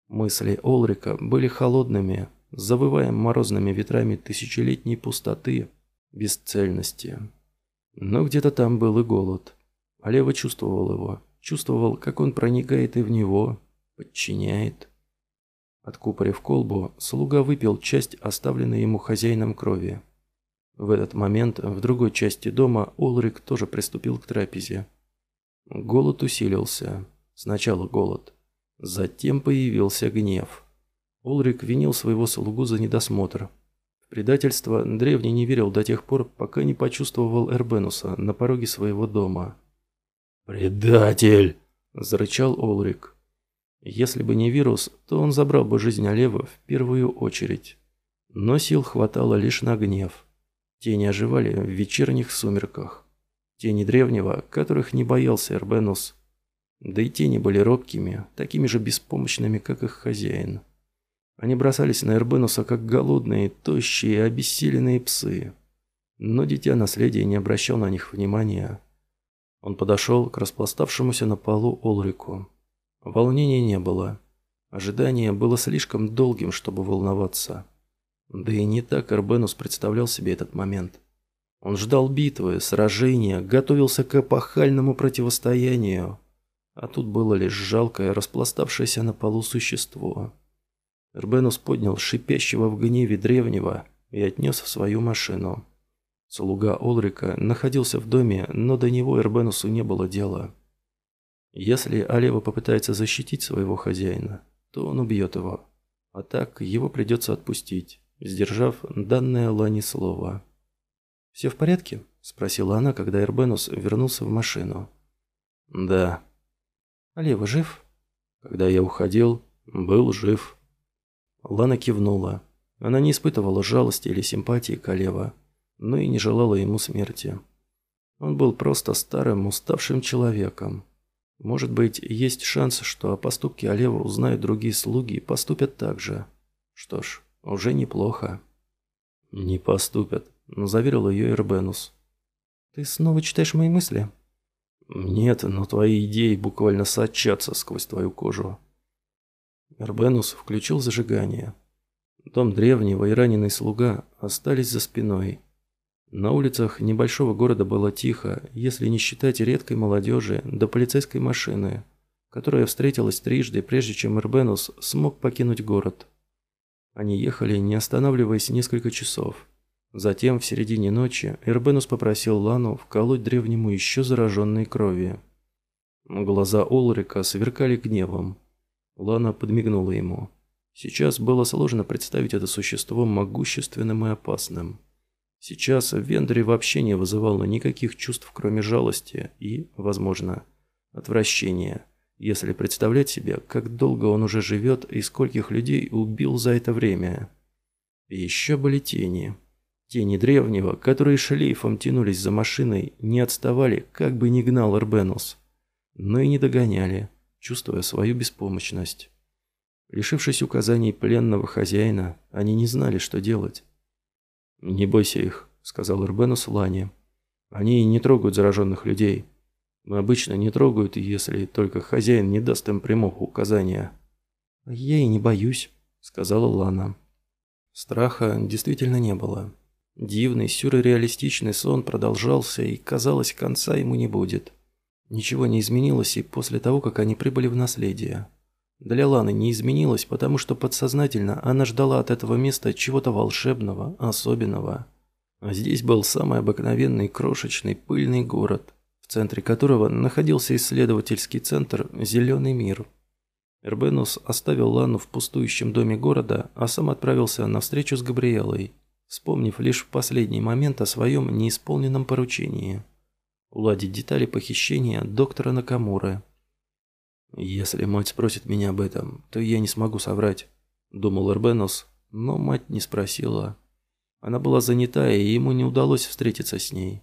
Мысли Олрика были холодными, завывая морозными ветрами тысячелетней пустоты, бесцельности. Но где-то там был и голод. А Лева чувствовал его. Чувствовал, как он проникает и в него, подчиняет. Откупорив колбу, слуга выпил часть оставленной ему хозяином крови. В этот момент в другой части дома Олрик тоже приступил к трапезе. Голод усилился. Сначала голод. Затем появился гнев. Олрик винил своего слугу за недосмотр. В предательство древний не верил до тех пор, пока не почувствовал Эрбенуса на пороге своего дома. «Предатель!» – зарычал Олрик. Если бы не вирус, то он забрал бы жизнь Олева в первую очередь. Но сил хватало лишь на гнев. Тени оживали в вечерних сумерках. Тени древнего, которых не боялся Эрбенус. Да и тени были робкими, такими же беспомощными, как их хозяин. Они бросались на Эрбенуса, как голодные, тощие, обессиленные псы. Но дитя наследия не обращал на них внимания. Он подошел к распластавшемуся на полу Олрику. Волнения не было. Ожидание было слишком долгим, чтобы волноваться. Да и не так Арбенус представлял себе этот момент. Он ждал битвы, сражения, готовился к эпохальному противостоянию. А тут было лишь жалкое, распластавшееся на полу существо. Эрбенус поднял шипящего в гневе древнего и отнес в свою машину. Слуга Олрика находился в доме, но до него Эрбенусу не было дела. Если Алева попытается защитить своего хозяина, то он убьет его. А так его придется отпустить сдержав данное Лане слово. «Все в порядке?» – спросила она, когда Эрбенус вернулся в машину. «Да». «Алева жив?» «Когда я уходил, был жив». Лана кивнула. Она не испытывала жалости или симпатии к Алева, но и не желала ему смерти. Он был просто старым, уставшим человеком. Может быть, есть шанс, что о поступке Алева узнают другие слуги и поступят так же. Что ж, уже неплохо. Не поступят, заверил ее Эрбенус. Ты снова читаешь мои мысли? Нет, но твои идеи буквально сочатся сквозь твою кожу. Эрбенус включил зажигание. Дом древнего и раненый слуга остались за спиной. На улицах небольшого города было тихо, если не считать редкой молодежи до полицейской машины, которая встретилась трижды, прежде чем Эрбенус смог покинуть город. Они ехали, не останавливаясь несколько часов. Затем, в середине ночи, Эрбенус попросил Лану вколоть древнему еще зараженной крови. Глаза Олрика сверкали гневом. Лана подмигнула ему. Сейчас было сложно представить это существо могущественным и опасным. Сейчас Вендри вообще не вызывало никаких чувств, кроме жалости и, возможно, отвращения если представлять себе, как долго он уже живет и скольких людей убил за это время. И еще были тени. Тени древнего, которые шлейфом тянулись за машиной, не отставали, как бы ни гнал Эрбенус, но и не догоняли, чувствуя свою беспомощность. Лишившись указаний пленного хозяина, они не знали, что делать. «Не бойся их», — сказал Эрбенус Лане. «Они не трогают зараженных людей. Обычно не трогают, если только хозяин не даст им прямого указания. «Я и не боюсь», — сказала Лана. Страха действительно не было. Дивный, сюрреалистичный сон продолжался, и, казалось, конца ему не будет. Ничего не изменилось и после того, как они прибыли в наследие. Для Ланы не изменилось, потому что подсознательно она ждала от этого места чего-то волшебного, особенного. А здесь был самый обыкновенный, крошечный, пыльный город, в центре которого находился исследовательский центр «Зеленый мир». Эрбенус оставил Лану в пустующем доме города, а сам отправился на встречу с Габриэлой, вспомнив лишь в последний момент о своем неисполненном поручении – уладить детали похищения доктора Накамуры. «Если мать спросит меня об этом, то я не смогу соврать», – думал Эрбенус, но мать не спросила. Она была занята, и ему не удалось встретиться с ней.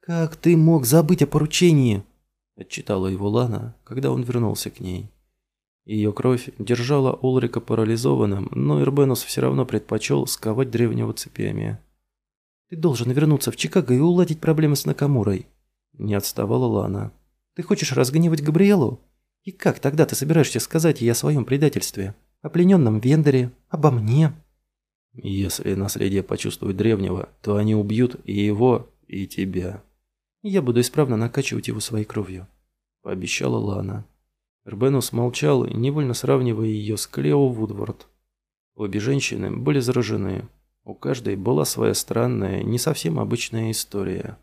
«Как ты мог забыть о поручении?» – отчитала его Лана, когда он вернулся к ней. Ее кровь держала Улрика парализованным, но Ирбенус все равно предпочел сковать древнего цепями. «Ты должен вернуться в Чикаго и уладить проблемы с Накамурой», – не отставала Лана. «Ты хочешь разгневать Габриэлу? И как тогда ты собираешься сказать ей о своем предательстве? О плененном Вендере? Обо мне?» «Если наследие почувствует древнего, то они убьют и его, и тебя», Я буду исправно накачивать его своей кровью», – пообещала Лана. Эрбенус молчал, невольно сравнивая ее с Клео Вудворд. Обе женщины были заражены. У каждой была своя странная, не совсем обычная история.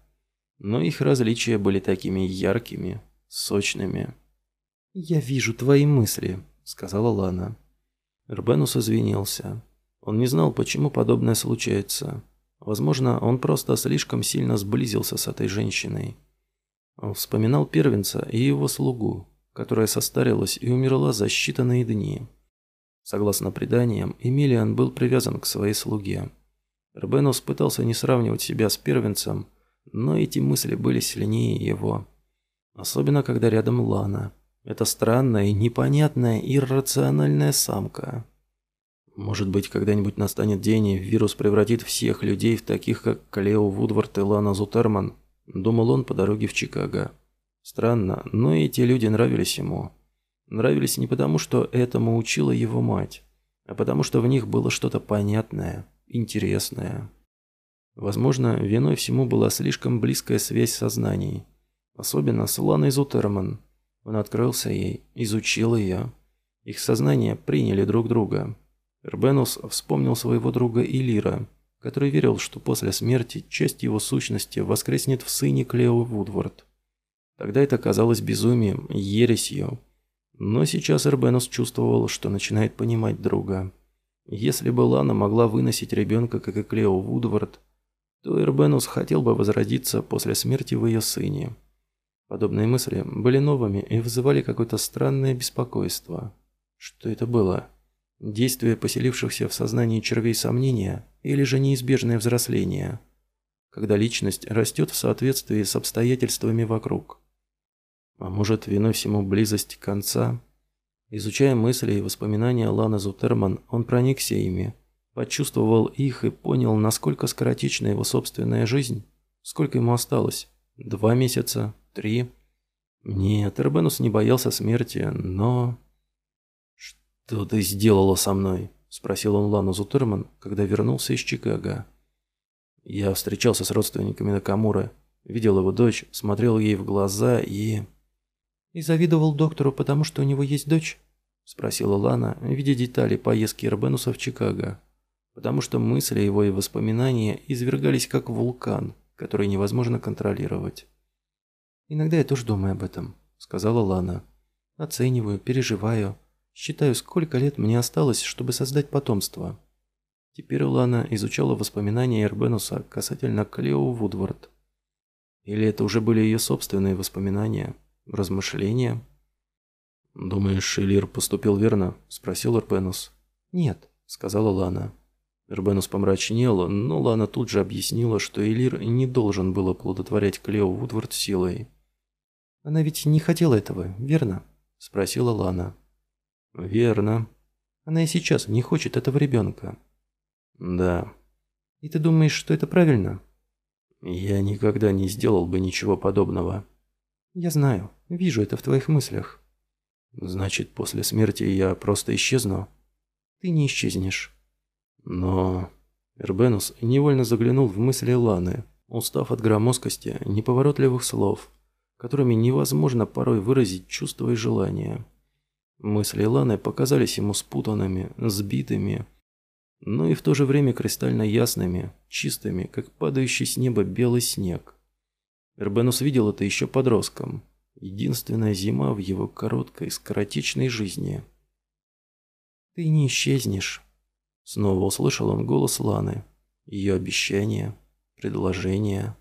Но их различия были такими яркими, сочными. «Я вижу твои мысли», — сказала Лана. Эрбенус извинился. Он не знал, почему подобное случается. Возможно, он просто слишком сильно сблизился с этой женщиной. Он вспоминал первенца и его слугу, которая состарилась и умерла за считанные дни. Согласно преданиям, Эмилиан был привязан к своей слуге. Рбенус пытался не сравнивать себя с первенцем, но эти мысли были сильнее его. Особенно, когда рядом Лана. Это странная, непонятная, иррациональная самка. Может быть, когда-нибудь настанет день, и вирус превратит всех людей в таких, как Клео Вудвард и Лана Зутерман, думал он по дороге в Чикаго. Странно, но эти люди нравились ему. Нравились не потому, что этому учила его мать, а потому что в них было что-то понятное, интересное. Возможно, виной всему была слишком близкая связь сознаний. Особенно с Ланой Зутерман. Он открылся ей, изучил ее. Их сознания приняли друг друга. Эрбенус вспомнил своего друга Илира, который верил, что после смерти часть его сущности воскреснет в сыне Клео Вудвард. Тогда это казалось безумием, ересью, но сейчас Эрбенус чувствовал, что начинает понимать друга. Если бы Лана могла выносить ребенка, как и Клео Вудвард, то Эрбенус хотел бы возродиться после смерти в ее сыне. Подобные мысли были новыми и вызывали какое-то странное беспокойство. Что это было? Действие поселившихся в сознании червей сомнения или же неизбежное взросление? Когда личность растет в соответствии с обстоятельствами вокруг. А может, виной всему близость конца? Изучая мысли и воспоминания Ланы Зутерман, он проникся ими, почувствовал их и понял, насколько скоротечна его собственная жизнь. Сколько ему осталось? Два месяца? Три? Нет, Эрбенус не боялся смерти, но... «Что ты сделала со мной?» – спросил он Лану Зутерман, когда вернулся из Чикаго. Я встречался с родственниками Накамуры, видел его дочь, смотрел ей в глаза и... «И завидовал доктору, потому что у него есть дочь?» – спросила Лана, видя детали поездки Эрбенуса в Чикаго. Потому что мысли его и воспоминания извергались как вулкан, который невозможно контролировать. «Иногда я тоже думаю об этом», – сказала Лана. «Оцениваю, переживаю, считаю, сколько лет мне осталось, чтобы создать потомство». Теперь Лана изучала воспоминания Эрбенуса касательно Клео Вудвард. Или это уже были ее собственные воспоминания – размышления. «Думаешь, Элир поступил верно?» – спросил Эрбенус. «Нет», – сказала Лана. Эрбенус помрачнела, но Лана тут же объяснила, что Элир не должен был оплодотворять Клео Вудвард силой. «Она ведь не хотела этого, верно?» – спросила Лана. «Верно. Она и сейчас не хочет этого ребенка». «Да». «И ты думаешь, что это правильно?» «Я никогда не сделал бы ничего подобного». «Я знаю. Вижу это в твоих мыслях. Значит, после смерти я просто исчезну? Ты не исчезнешь. Но... Эрбенус невольно заглянул в мысли Ланы, устав от громоздкости, неповоротливых слов, которыми невозможно порой выразить чувства и желания. Мысли Ланы показались ему спутанными, сбитыми, но и в то же время кристально ясными, чистыми, как падающий с неба белый снег. Эрбенус видел это еще подростком. Единственная зима в его короткой, скоротечной жизни. «Ты не исчезнешь», — снова услышал он голос Ланы. Ее обещание, предложение.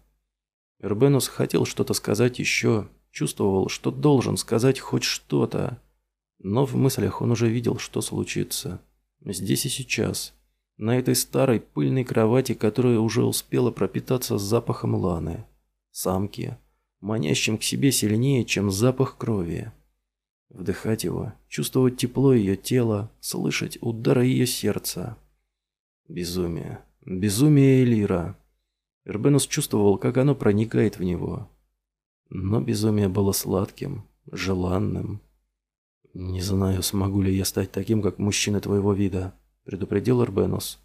Эрбенус хотел что-то сказать еще, чувствовал, что должен сказать хоть что-то. Но в мыслях он уже видел, что случится. Здесь и сейчас. На этой старой пыльной кровати, которая уже успела пропитаться запахом Ланы самки, манящим к себе сильнее, чем запах крови. Вдыхать его, чувствовать тепло ее тела, слышать удары ее сердца. Безумие. Безумие Элира. Эрбенус чувствовал, как оно проникает в него. Но безумие было сладким, желанным. «Не знаю, смогу ли я стать таким, как мужчины твоего вида», — предупредил Эрбенус.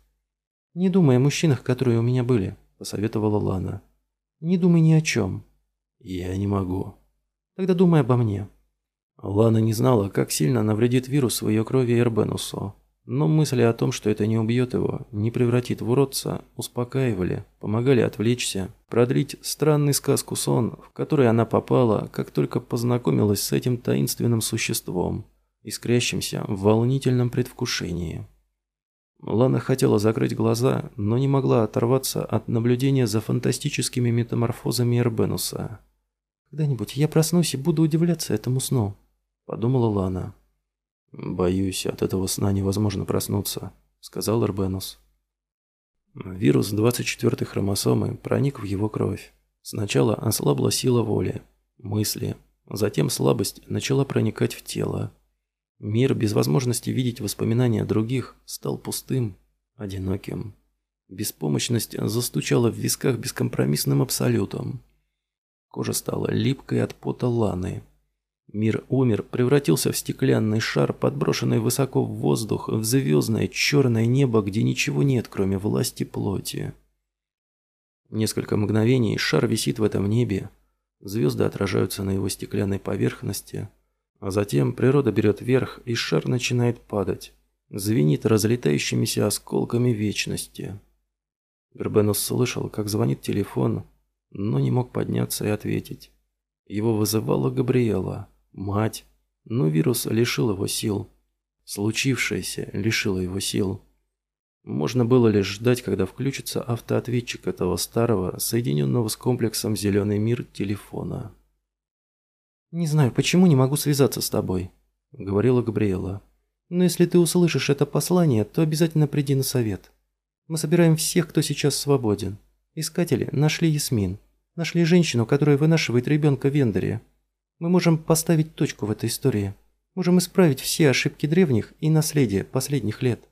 «Не думай о мужчинах, которые у меня были», — посоветовала Лана. Не думай ни о чем. Я не могу. Тогда думай обо мне. Лана не знала, как сильно навредит вирус в ее крови Эрбенусу. Но мысли о том, что это не убьет его, не превратит в уродца, успокаивали, помогали отвлечься, продлить странный сказку сон, в который она попала, как только познакомилась с этим таинственным существом, искрящимся в волнительном предвкушении. Лана хотела закрыть глаза, но не могла оторваться от наблюдения за фантастическими метаморфозами Эрбенуса. «Когда-нибудь я проснусь и буду удивляться этому сну», — подумала Лана. «Боюсь, от этого сна невозможно проснуться», — сказал Эрбенус. Вирус 24-й хромосомы проник в его кровь. Сначала ослабла сила воли, мысли, затем слабость начала проникать в тело. Мир без возможности видеть воспоминания других стал пустым, одиноким. Беспомощность застучала в висках бескомпромиссным абсолютом. Кожа стала липкой от пота Ланы. Мир умер, превратился в стеклянный шар, подброшенный высоко в воздух, в звездное черное небо, где ничего нет, кроме власти плоти. Несколько мгновений шар висит в этом небе, звезды отражаются на его стеклянной поверхности, а затем природа берет верх, и шар начинает падать, звенит разлетающимися осколками вечности. Вербенус слышал, как звонит телефон, но не мог подняться и ответить. Его вызывала Габриэла. Мать. Но вирус лишил его сил. Случившееся лишило его сил. Можно было лишь ждать, когда включится автоответчик этого старого, соединенного с комплексом «Зеленый мир» телефона. «Не знаю, почему не могу связаться с тобой», — говорила Габриэла. «Но если ты услышишь это послание, то обязательно приди на совет. Мы собираем всех, кто сейчас свободен. Искатели нашли Ясмин. Нашли женщину, которая вынашивает ребенка в Вендоре. Мы можем поставить точку в этой истории. Можем исправить все ошибки древних и наследие последних лет.